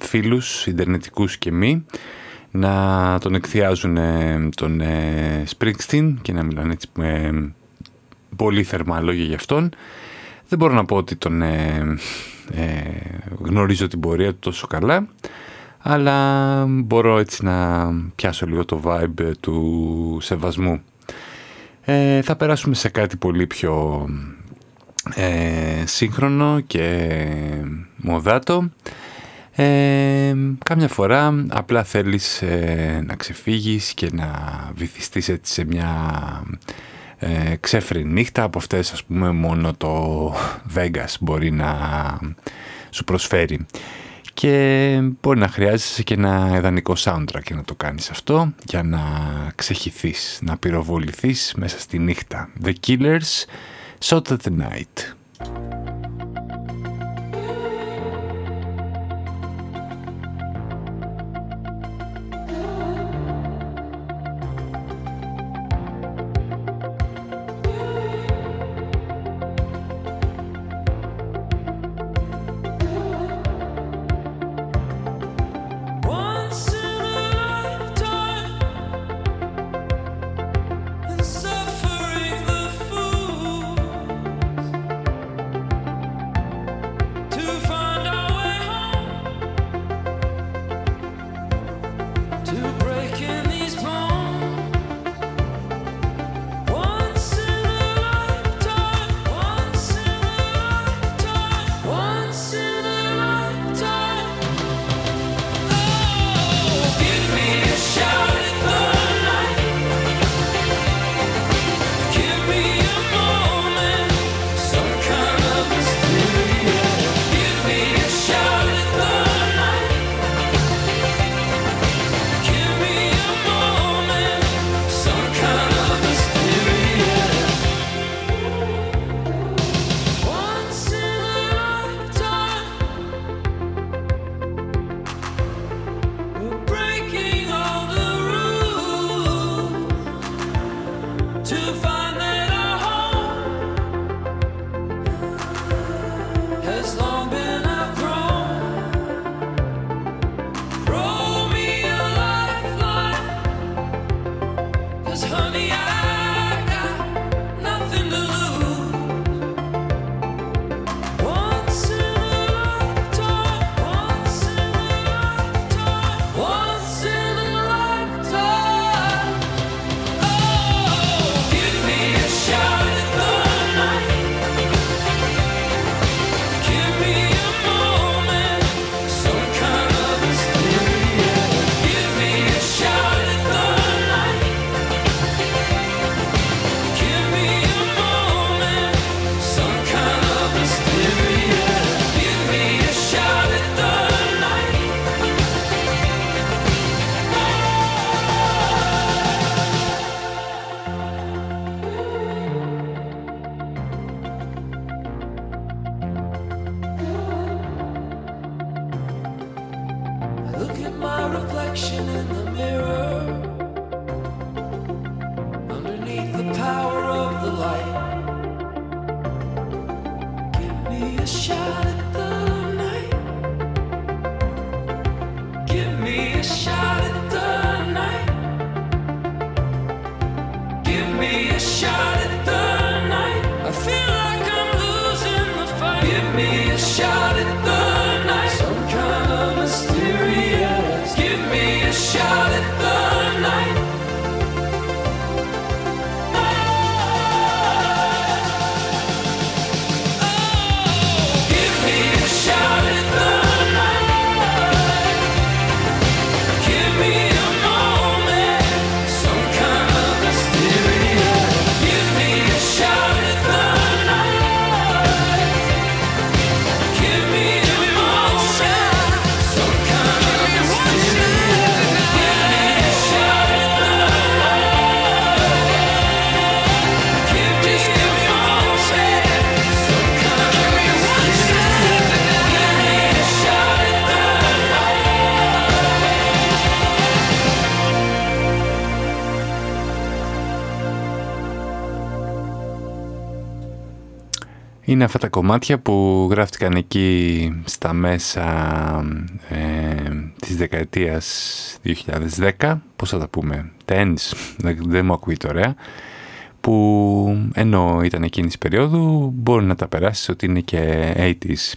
φίλους, ιντερνετικούς και μη, να τον εκθιάζουν ε, τον ε, και να μιλάνε έτσι ε, πολύ θερμά λόγια για αυτόν. Δεν μπορώ να πω ότι τον ε, ε, γνωρίζω την πορεία του τόσο καλά, αλλά μπορώ έτσι να πιάσω λίγο το vibe του σεβασμού. Θα περάσουμε σε κάτι πολύ πιο ε, σύγχρονο και μοδάτο. Ε, κάμια φορά απλά θέλεις ε, να ξεφύγεις και να βυθιστείς σε μια ε, νύχτα. Από αυτές ας πούμε μόνο το Vegas μπορεί να σου προσφέρει. Και μπορεί να χρειάζεσαι και ένα ιδανικό soundtrack για να το κάνεις αυτό για να ξεχυθείς, να πυροβοληθείς μέσα στη νύχτα. The Killers So at the Night. είναι αυτά τα κομμάτια που γράφτηκαν εκεί στα μέσα ε, της δεκαετίας 2010, πώς θα τα πούμε, τένις, δεν μου ακούει τώρα, που ενώ ήταν εκείνης περίοδου μπορεί να τα περάσεις ότι είναι και 80's.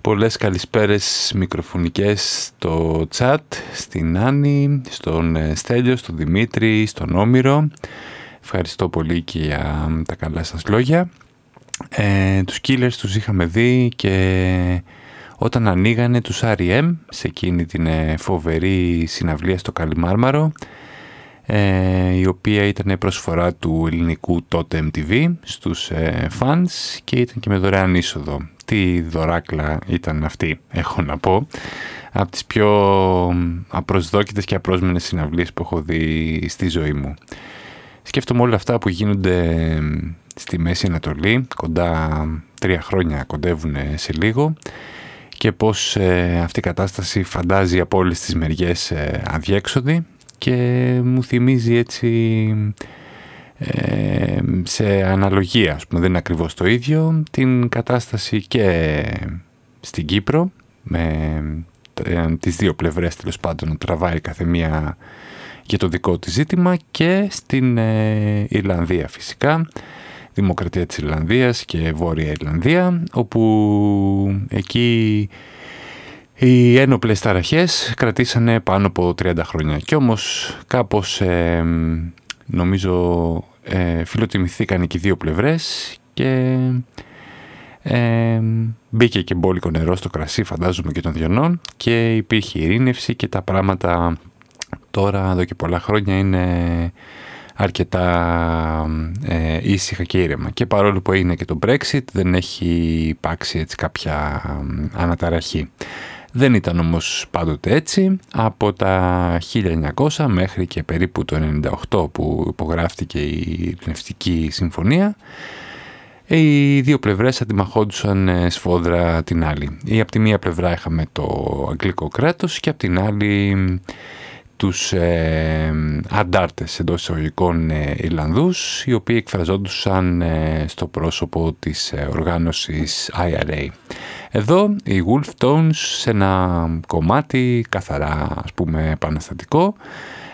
Πολλές καλησπέρες μικροφωνικές στο chat, στην Άννη, στον ε, Στέλιο, στον Δημήτρη, στον Όμηρο. Ευχαριστώ πολύ και για τα καλά σας λόγια. Ε, τους Killers τους είχαμε δει και όταν ανοίγανε τους R.E.M. σε εκείνη την ε, φοβερή συναυλία στο Καλιμάρμαρο ε, η οποία ήταν προσφορά του ελληνικού τότε MTV στους ε, fans και ήταν και με δωρεάν είσοδο. Τι δωράκλα ήταν αυτή, έχω να πω. Από τις πιο απροσδόκητες και απρόσμενες συναυλίες που έχω δει στη ζωή μου. Σκέφτομαι όλα αυτά που γίνονται στη Μέση Ανατολή, κοντά τρία χρόνια κοντεύουν σε λίγο. Και πως ε, αυτή η κατάσταση φαντάζει από όλες τις μεριές ε, αδιέξοδη. Και μου θυμίζει έτσι ε, σε αναλογία, ας πούμε, δεν είναι ακριβώς το ίδιο, την κατάσταση και στην Κύπρο με ε, τις δύο πλευρές τέλος πάντων τραβάει κάθε μία για το δικό της ζήτημα και στην ε, Ιρλανδία φυσικά. Δημοκρατία της Ιρλανδίας και Βόρεια Ιρλανδία όπου εκεί οι ένοπλες ταραχές κρατήσανε πάνω από 30 χρόνια. Και όμως κάπως ε, νομίζω ε, φιλοτιμηθήκαν και οι δύο πλευρές και ε, μπήκε και μπόλικο νερό στο κρασί φαντάζομαι και των διονών και υπήρχε ειρήνευση και τα πράγματα τώρα εδώ και πολλά χρόνια είναι αρκετά ε, ήσυχα και ήρεμα. Και παρόλο που είναι και το Brexit δεν έχει υπάρξει έτσι κάποια αναταραχή. Δεν ήταν όμως πάντοτε έτσι. Από τα 1900 μέχρι και περίπου το 1998 που υπογράφτηκε η Ειρηνευτική Συμφωνία οι δύο πλευρές αντιμαχόντουσαν ε, σφόδρα την άλλη. Ή από τη μία πλευρά είχαμε το αγγλικό κράτος και από την άλλη τους ε, αντάρτες εντός εισαγωγικών ε, Ιρλανδούς οι οποίοι εκφραζόντουσαν ε, στο πρόσωπο της ε, οργάνωσης IRA. Εδώ οι Wolf Tones σε ένα κομμάτι καθαρά ας πούμε επαναστατικό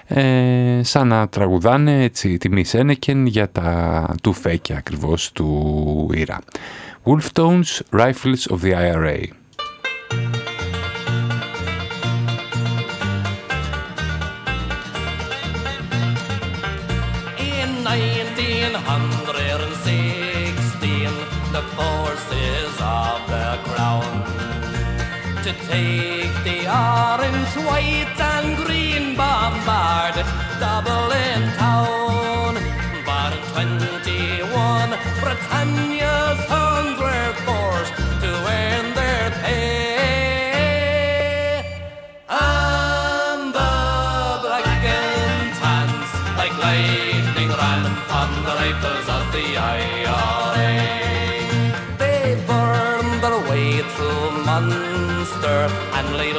ε, σαν να τραγουδάνε έτσι τιμή Σένεκεν για τα του φέκια ακριβώς του Ήρα. Wolf Tones, Rifles of the IRA. Take the orange,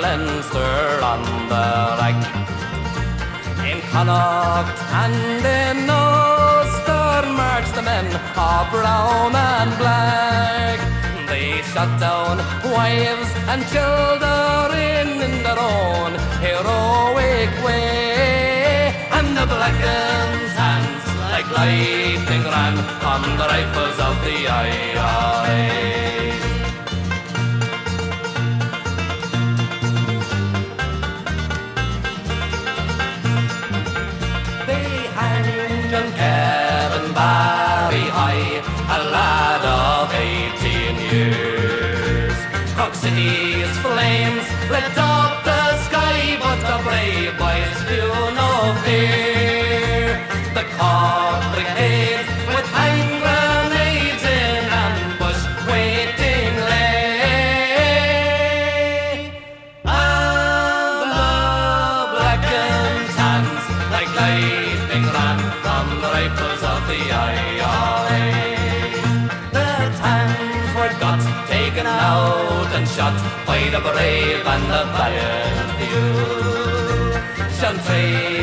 Leinster on the rack. In Connacht and in Ulster marched the men of brown and black. They shut down wives and children in their own heroic way. And the black and tans like lightning ran on the rifles of the IRA. 般的白人 feel，像炊。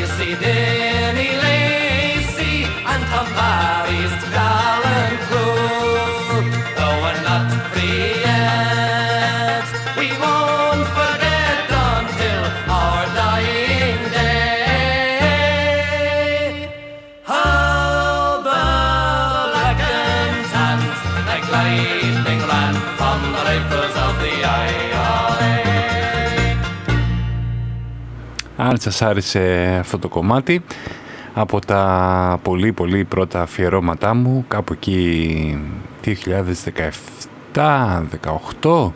Αν σας άρεσε αυτό το κομμάτι από τα πολύ πολύ πρώτα αφιερώματά μου κάπου εκεί 2017-18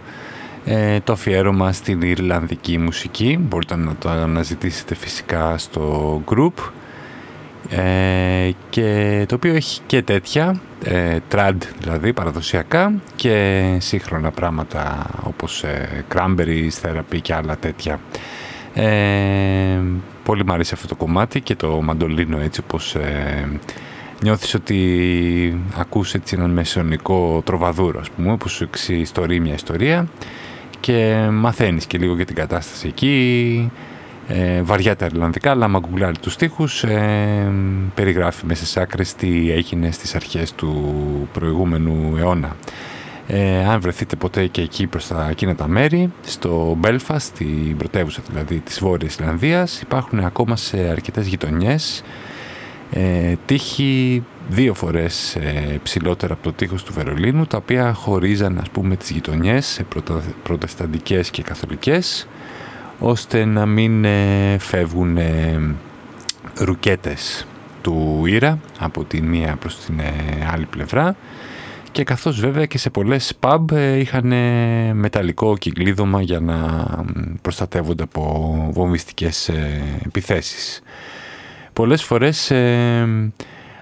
ε, το αφιέρωμα στην Ιρλανδική μουσική. Μπορείτε να το αναζητήσετε φυσικά στο group. Ε, και το οποίο έχει και τέτοια ε, trad δηλαδή παραδοσιακά και σύγχρονα πράγματα όπως ε, cranberries, therapy και άλλα τέτοια ε, πολύ μου αρέσει αυτό το κομμάτι και το μαντολίνο έτσι όπως ε, νιώθεις ότι ακούς έτσι έναν μεσαιωνικό τροβαδούρο ας πούμε που σου εξιστορεί μια ιστορία και μαθαίνεις και λίγο για την κατάσταση εκεί. Ε, βαριά τα Ιρλανδικά αλλά άμα γκουγκλάρει τους στίχους ε, περιγράφει μέσα σε άκρες τι έγινε στις αρχές του προηγούμενου αιώνα ε, αν βρεθείτε ποτέ και εκεί προς τα εκείνα τα μέρη, στο Belfast, την πρωτεύουσα δηλαδή της Βόρειας Ιρλανδίας, υπάρχουν ακόμα σε αρκετές γειτονιές ε, τείχη δύο φορές ε, ψηλότερα από το τείχος του Βερολίνου, τα οποία χωρίζαν ας πούμε τις γειτονιές σε πρωτα, προτεσταντικές και καθολικές, ώστε να μην ε, φεύγουν ε, ρουκέτες του Ήρα από τη μία προς την ε, άλλη πλευρά και καθώς βέβαια και σε πολλές pub ε, είχαν μεταλλικό κυκλίδωμα για να προστατεύονται από βομβιστικές ε, επιθέσεις. Πολλές φορές ε,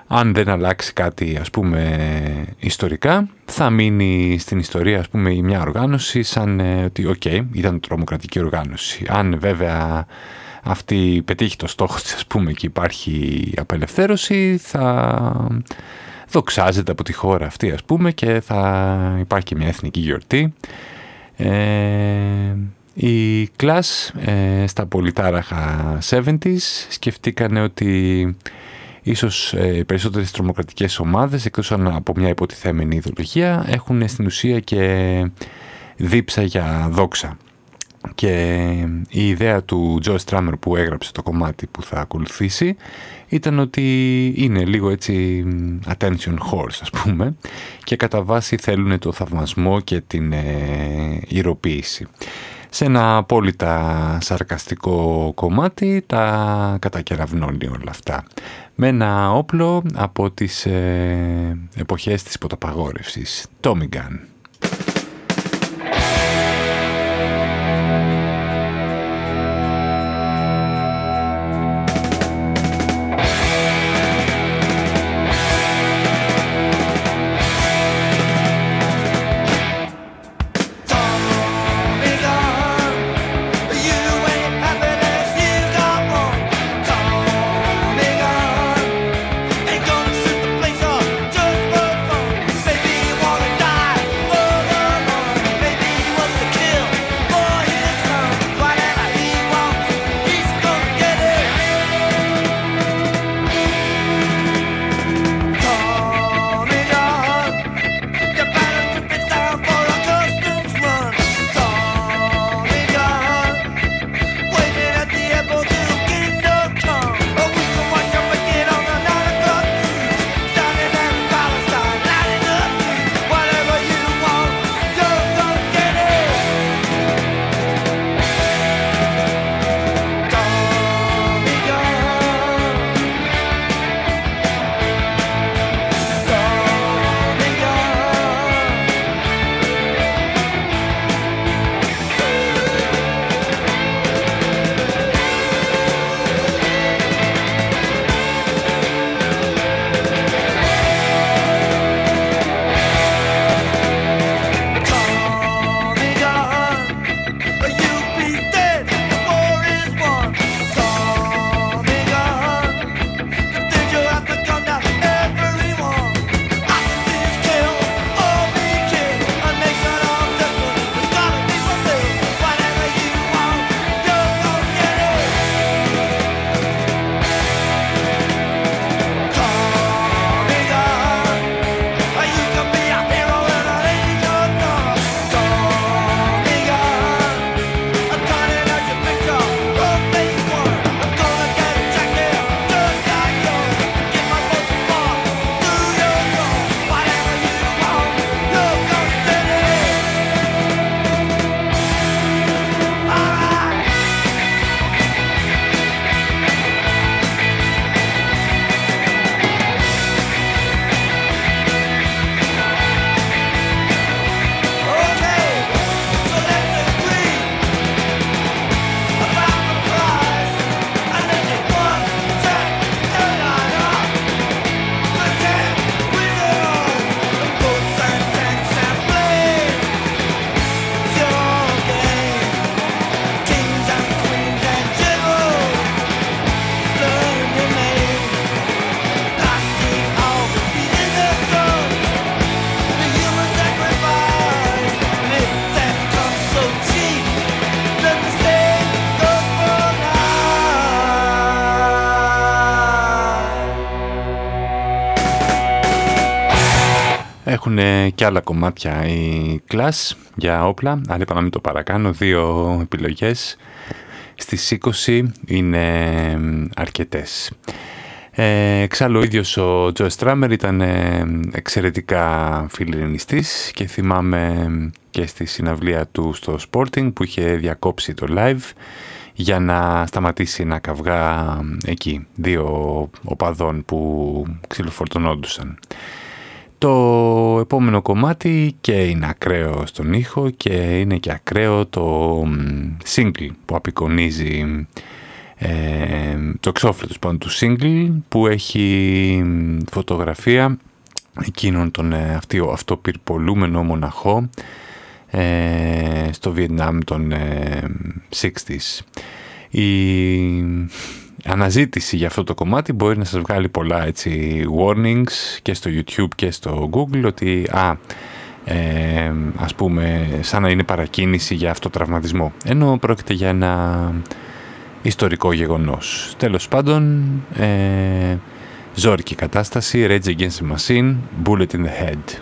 αν δεν αλλάξει κάτι ας πούμε ιστορικά θα μείνει στην ιστορία ας πούμε μια οργάνωση σαν ότι οκ ήταν τρομοκρατική οργάνωση. Αν βέβαια αυτή πετύχει το στόχο της ας πούμε και υπάρχει απελευθέρωση θα δοξάζεται από τη χώρα αυτή ας πούμε και θα υπάρχει και μια εθνική γιορτή. Ε, οι Clash ε, στα πολυτάραχα 70s σκεφτήκανε ότι ίσως ε, οι περισσότερες τρομοκρατικές ομάδες εκτός από μια υποτιθέμενη ιδεολογία έχουν στην ουσία και δίψα για δόξα. Και η ιδέα του Joe Strummer που έγραψε το κομμάτι που θα ακολουθήσει ήταν ότι είναι λίγο έτσι attention horse ας πούμε και κατά βάση θέλουν το θαυμασμό και την ε, ηρωποίηση. Σε ένα απόλυτα σαρκαστικό κομμάτι τα κατακεραυνώνει όλα αυτά. Με ένα όπλο από τις ε, εποχές της ποταπαγόρευσης. Tommy Gun. Έχουν και άλλα κομμάτια οι Clash για όπλα, αλλά είπα να μην το παρακάνω, δύο επιλογές. Στις 20 είναι αρκετές. Ε, εξάλλου ο ίδιος ο Τζο Στράμερ ήταν ε, εξαιρετικά φιλιρινιστής και θυμάμαι και στη συναυλία του στο Sporting που είχε διακόψει το live για να σταματήσει ένα καυγά εκεί, δύο οπαδών που ξυλοφορτωνόντουσαν. Το επόμενο κομμάτι και είναι ακραίο στον ήχο και είναι και ακραίο το single που απεικονίζει ε, το εξώφυλλο πάνω του single που έχει φωτογραφία εκείνον τον ε, αυτό, αυτοπυρπολούμενο μοναχό ε, στο Βιετνάμ των ε, 60s. Η αναζήτηση για αυτό το κομμάτι μπορεί να σας βγάλει πολλά έτσι warnings και στο YouTube και στο Google ότι α, ε, ας πούμε σαν να είναι παρακίνηση για αυτό τραυματισμό ενώ πρόκειται για ένα ιστορικό γεγονός. Τέλος πάντων, ε, ζόρικη κατάσταση, Rage Against the Machine, Bullet in the Head.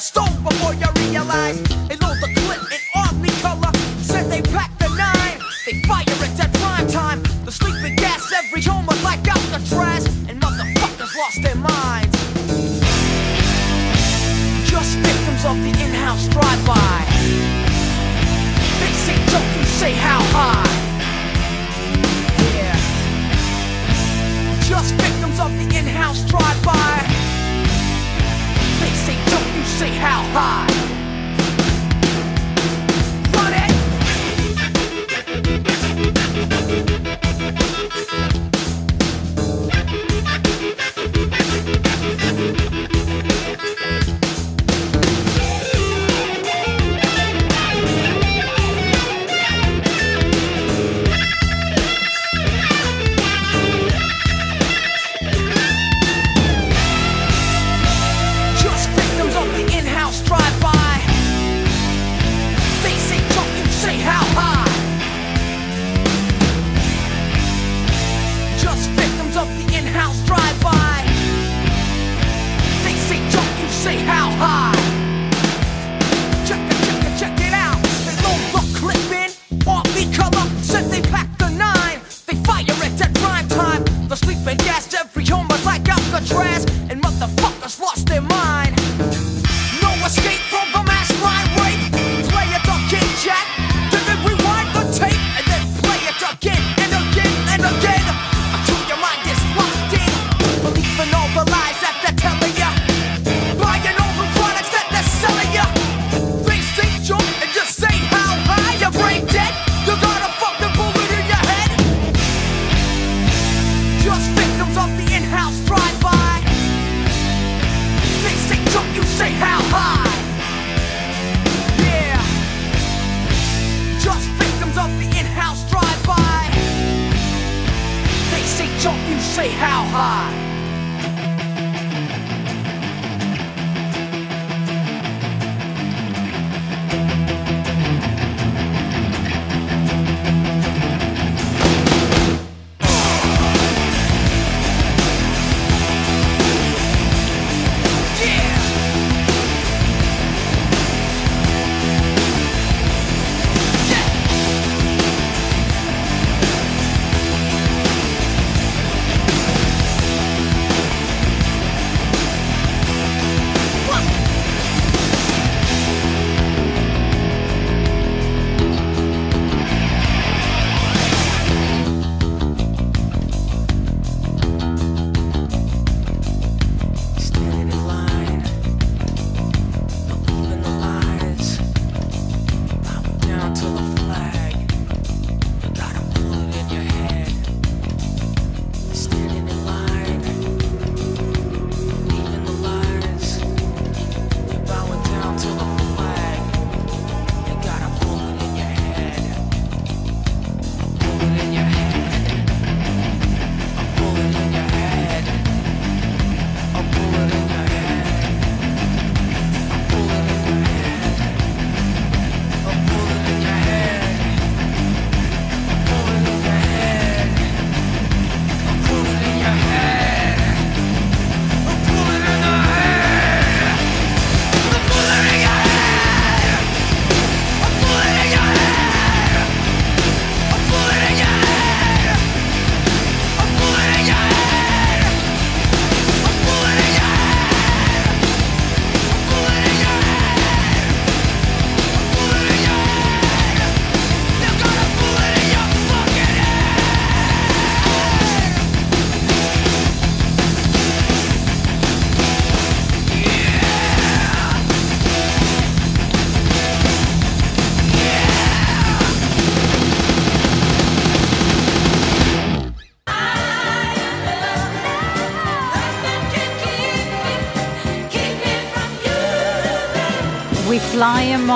Stop.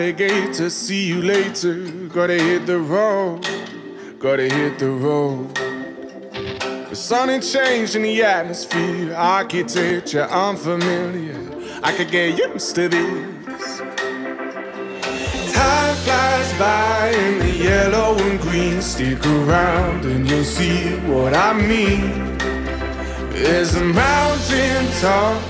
Alligator, see you later. Gotta hit the road, gotta hit the road. The sun ain't changed in the atmosphere, architecture unfamiliar. I could get used to this. Time flies by in the yellow and green. Stick around and you'll see what I mean. There's a mountain top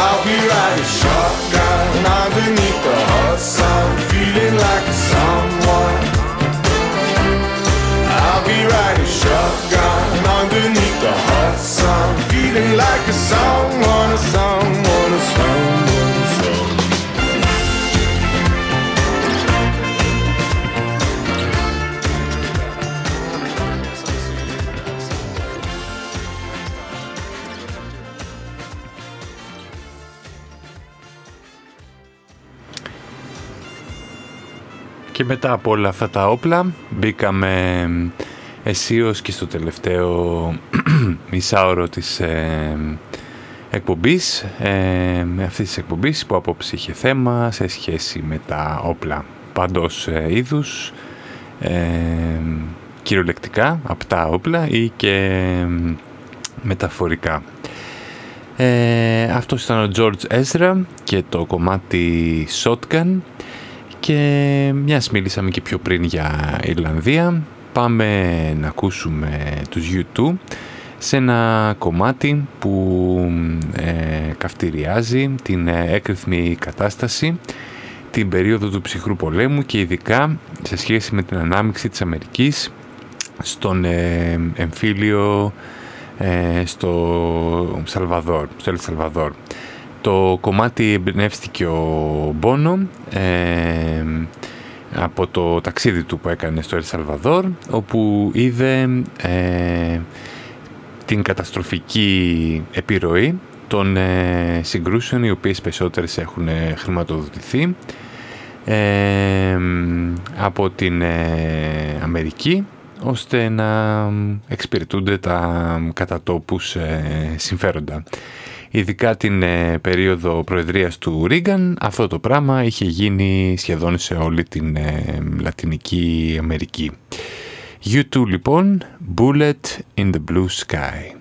I'll be riding shotgun. Underneath the hot sun, feeling like a someone. I'll be riding shotgun. Underneath the hot sun, feeling like a someone, a someone, a someone, Και μετά από όλα αυτά τα όπλα μπήκαμε αισίως και στο τελευταίο <clears throat> μισάωρο της ε, εκπομπής, ε, αυτής της εκπομπής που απόψε είχε θέμα σε σχέση με τα όπλα παντός ε, είδους, ε, κυριολεκτικά, απτά όπλα ή και μεταφορικά. Ε, αυτός ήταν ο George Ezra και το κομμάτι Shotgun και μιας μίλησαμε και πιο πριν για Ιρλανδία πάμε να ακούσουμε τους U2 σε ένα κομμάτι που ε, καυτηριάζει την ε, έκρηθμη κατάσταση την περίοδο του ψυχρού πολέμου και ειδικά σε σχέση με την ανάμειξη της Αμερικής στον ε, εμφύλιο ε, στο Σαλβαδόρ, στο Ελ Σαλβαδόρ. Το κομμάτι εμπνεύστηκε ο Μπόνο από το ταξίδι του που έκανε στο Ελσαλβαδόρ όπου είδε την καταστροφική επιρροή των ε, συγκρούσεων οι οποίες περισσότερες έχουν ε, χρηματοδοτηθεί από την ε, Αμερική ώστε να εξυπηρετούνται τα κατατόπους συμφέροντα. Ειδικά την ε, περίοδο προεδρίας του Ρίγκαν αυτό το πράγμα είχε γίνει σχεδόν σε όλη την ε, Λατινική Αμερική. U2 λοιπόν, Bullet in the Blue Sky.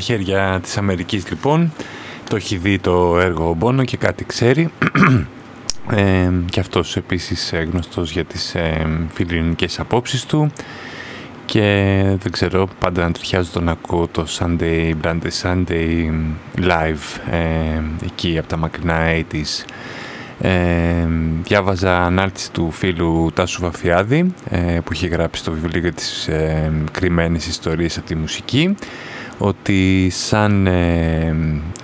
στα χέρια της Αμερικής λοιπόν. Το έχει δει το έργο Μπόνο και κάτι ξέρει. <clears throat> ε, και αυτός επίσης ε, γνωστός για τις ε, φιλιρινικές απόψεις του. Και δεν ξέρω, πάντα να τριχιάζω τον ακούω το Sunday, Blunted Sunday live ε, εκεί από τα μακρινά 80's. Ε, διάβαζα ανάρτηση του φίλου Τάσου Βαφιάδη ε, που είχε γράψει το βιβλίο για τις ε, κρυμμένες από τη μουσική ότι σαν ε,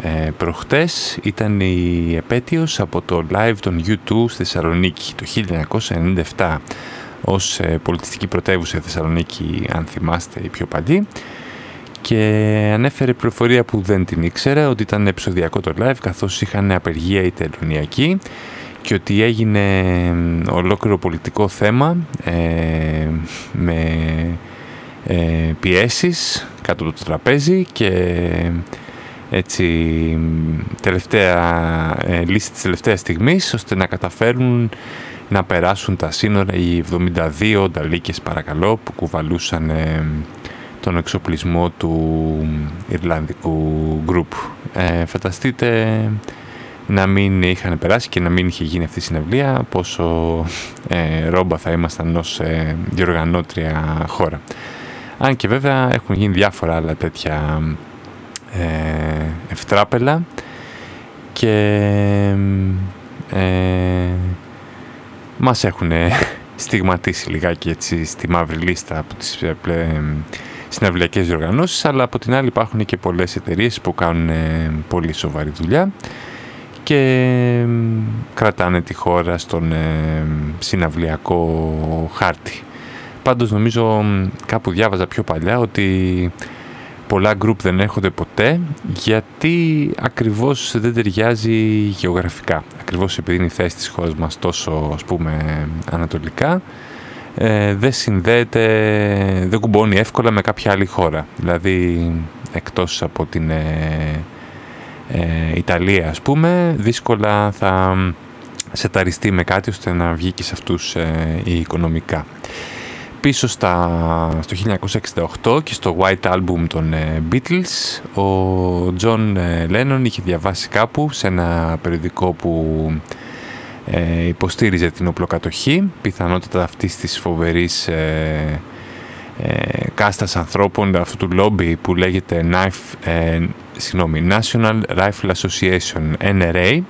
ε, προχτές ήταν η επέτειος από το live των U2 στη Θεσσαλονίκη το 1997 ως ε, πολιτιστική πρωτεύουσα Θεσσαλονίκη αν θυμάστε οι πιο παλιοί και ανέφερε πληροφορία που δεν την ήξερα ότι ήταν επεισοδιακό το live καθώς είχαν απεργία η τελωνιακή και ότι έγινε ολόκληρο πολιτικό θέμα ε, με ε, πιέσεις κάτω από το τραπέζι και έτσι τελευταία ε, λύση της τελευταίας στιγμής ώστε να καταφέρουν να περάσουν τα σύνορα οι 72 νταλίκες παρακαλώ που κουβαλούσαν ε, τον εξοπλισμό του Ιρλανδικού γκρουπ. Ε, φανταστείτε να μην είχαν περάσει και να μην είχε γίνει αυτή η συνευλία πόσο ε, ρόμπα θα ήμασταν ως ε, διοργανώτρια χώρα. Αν και βέβαια έχουν γίνει διάφορα άλλα τέτοια ε, ευτράπελα και ε, μας έχουν <laughs> στιγματίσει λιγάκι έτσι στη μαύρη λίστα από τις ε, συναυλιακές διοργανώσεις αλλά από την άλλη υπάρχουν και πολλές εταιρείες που κάνουν ε, πολύ σοβαρή δουλειά και κρατάνε τη χώρα στον ε, συναυλιακό χάρτη. Πάντως νομίζω κάπου διάβαζα πιο παλιά ότι πολλά γκρουπ δεν έρχονται ποτέ γιατί ακριβώς δεν ταιριάζει γεωγραφικά. Ακριβώς επειδή είναι η θέση της χώρας μας τόσο ας πούμε ανατολικά ε, δεν συνδέεται, δεν κουμπώνει εύκολα με κάποια άλλη χώρα. Δηλαδή εκτός από την ε, ε, Ιταλία ας πούμε δύσκολα θα σεταριστεί με κάτι ώστε να βγει και σε αυτούς ε, οικονομικά πίσω στα, στο 1968 και στο White Album των ε, Beatles ο John ε, Lennon είχε διαβάσει κάπου σε ένα περιοδικό που ε, υποστήριζε την οπλοκατοχή πιθανότατα αυτής της φοβερής ε, ε, κάστας ανθρώπων αυτού του λόμπι που λέγεται Knife, ε, συγγνώμη, National Rifle Association NRA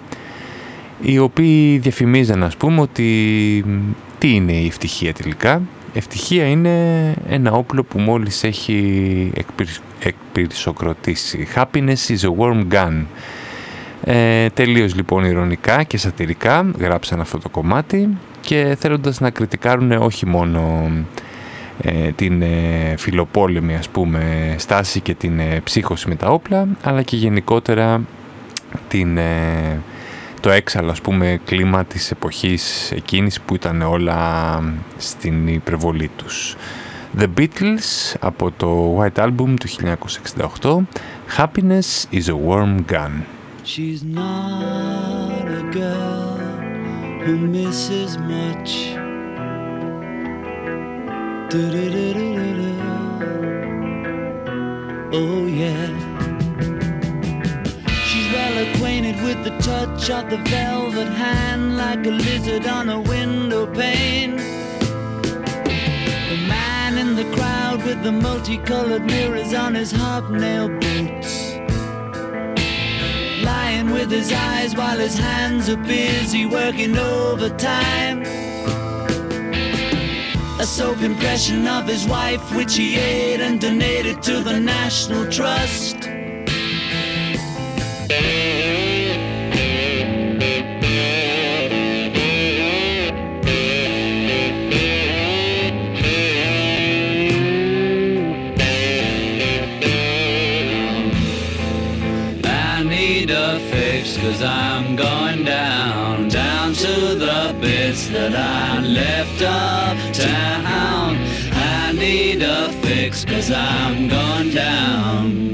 οι οποίοι διαφημίζαν ας πούμε ότι τι είναι η ευτυχία τελικά Ευτυχία είναι ένα όπλο που μόλις έχει εκπυρσοκροτήσει. Happiness is a warm gun. Ε, τελείως λοιπόν ηρωνικά και σατυρικά γράψαν αυτό το κομμάτι και θέλοντας να κριτικάρουν όχι μόνο ε, την ε, φιλοπόλεμη ας πούμε στάση και την ε, ψύχωση με τα όπλα αλλά και γενικότερα την ε, το έξαλλο ας πούμε κλίμα της εποχής εκείνης που ήταν όλα στην υπερβολή τους. The Beatles από το White Album του 1968 Happiness is a warm gun. She's not a girl who misses much. Du-du-du-du-du-du. Oh yeah. Well acquainted with the touch of the velvet hand like a lizard on a window pane. The man in the crowd with the multicolored mirrors on his hobnail boots. Lying with his eyes while his hands are busy working overtime. A soap impression of his wife, which he ate and donated to the National Trust. Cause I'm going down, down to the bits that I left uptown. I need a fix cause I'm going down.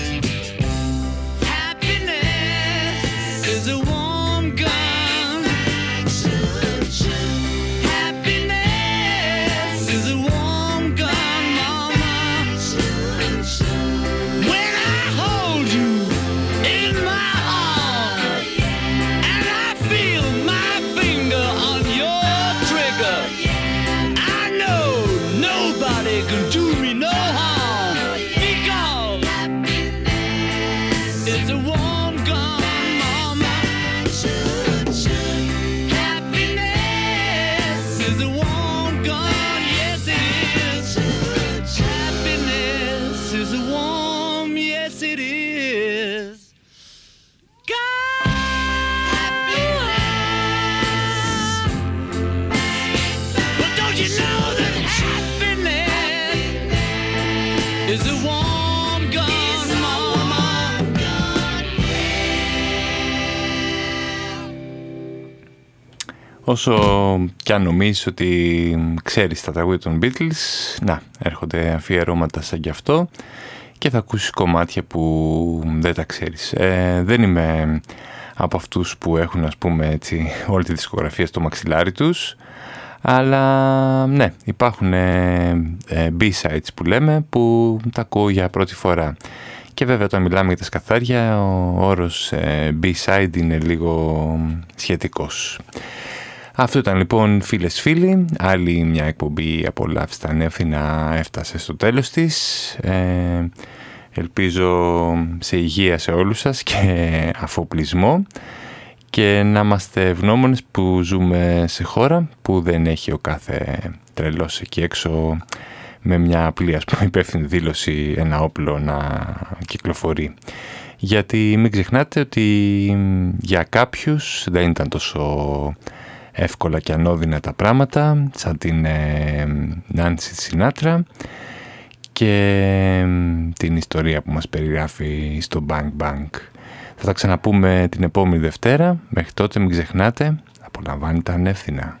Όσο κι αν νομίζεις ότι ξέρεις τα τραγούδια των Beatles, να, έρχονται αφιερώματα σαν κι αυτό και θα ακούσεις κομμάτια που δεν τα ξέρεις. Ε, δεν είμαι από αυτούς που έχουν, ας πούμε, έτσι, όλη τη δισκογραφία στο μαξιλάρι τους, αλλά ναι, υπάρχουν ε, ε, B-sides που λέμε που τα ακούω για πρώτη φορά. Και βέβαια όταν μιλάμε για τα σκαθάρια ο όρος ε, B-side είναι λίγο σχετικός. Αυτό ήταν λοιπόν φίλες φίλοι, άλλη μια εκπομπή απολαύστα ανέφηνα έφτασε στο τέλος της. Ε, ελπίζω σε υγεία σε όλους σας και αφοπλισμό και να είμαστε ευγνώμονες που ζούμε σε χώρα που δεν έχει ο κάθε τρελός εκεί έξω με μια απλή ας πούμε υπεύθυνη δήλωση ένα όπλο να κυκλοφορεί. Γιατί μην ξεχνάτε ότι για κάποιους δεν ήταν τόσο εύκολα και ανώδυνα τα πράγματα σαν την ε, Νάνση Σινάτρα και ε, την ιστορία που μας περιγράφει στο Bang Bang. Θα τα ξαναπούμε την επόμενη Δευτέρα. Μέχρι τότε μην ξεχνάτε, απολαμβάνετε ανεύθυνα.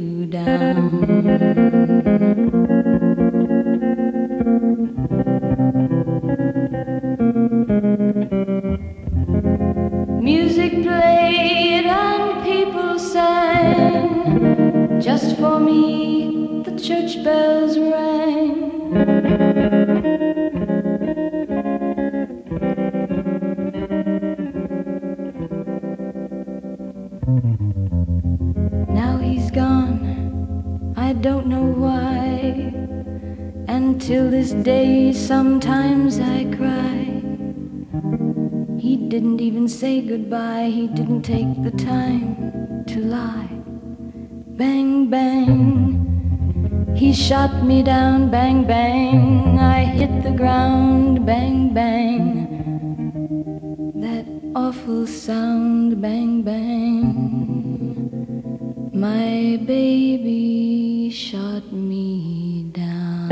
down. Music played and people sang. Just for me, the church bells rang. Sometimes I cry. He didn't even say goodbye, he didn't take the time to lie. Bang, bang. He shot me down, bang, bang. I hit the ground, bang, bang. That awful sound, bang, bang. My baby shot me down.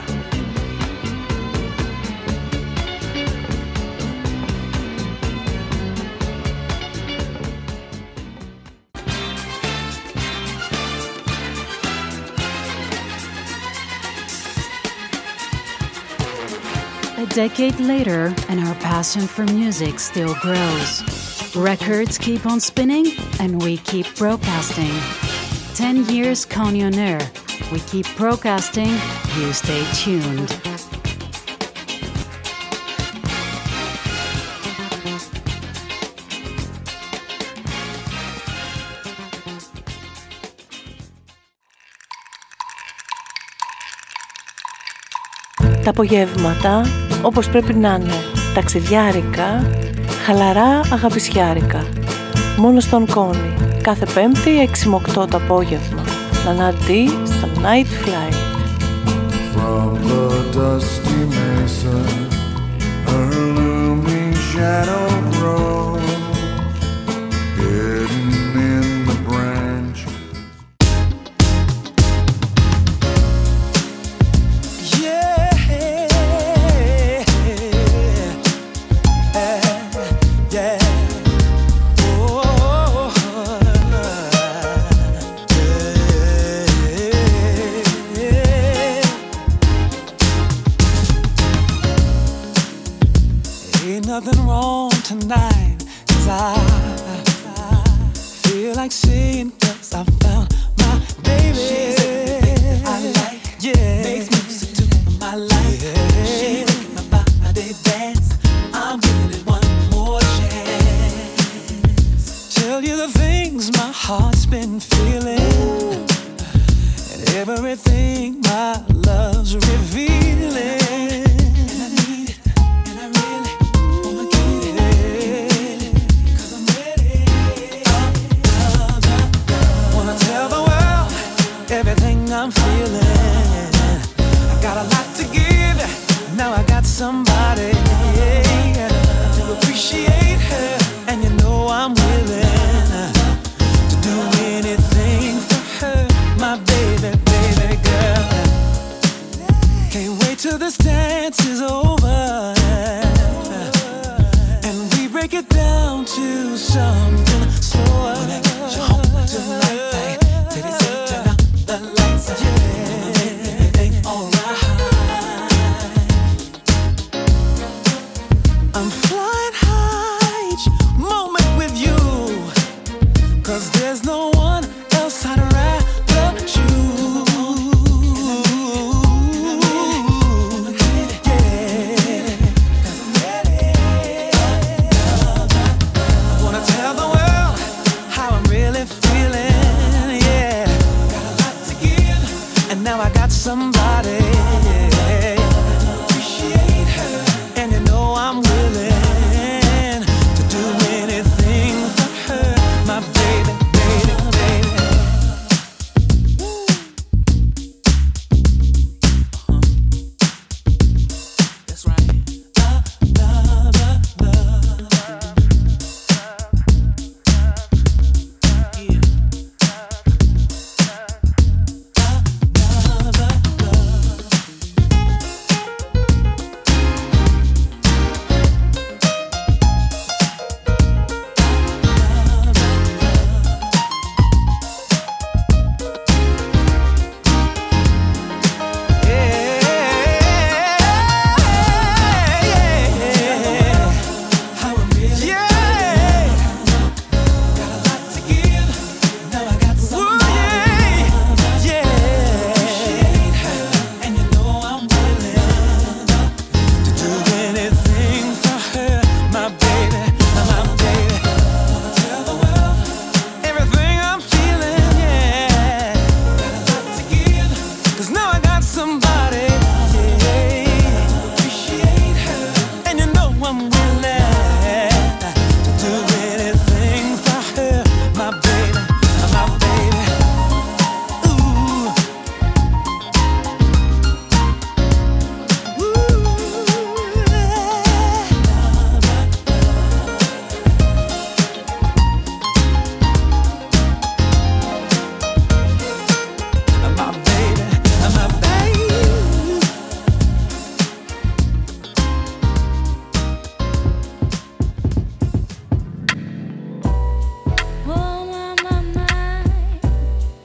decade later, and our passion for music still grows. Records keep on spinning, and we keep broadcasting. 10 years Coney on Air. We keep broadcasting. You stay tuned. Τα απογεύματα όπως πρέπει να είναι. Ταξιδιάρικα, χαλαρά αγαπησιάρικα. Μόνο στον Κόνη. Κάθε πέμπτη 6 με 8 το απόγευμα. Ναναντή στο Night Flight. From the dusty mesa, a looming shadow grows, hidden tonight, 'cause I, I feel like saying,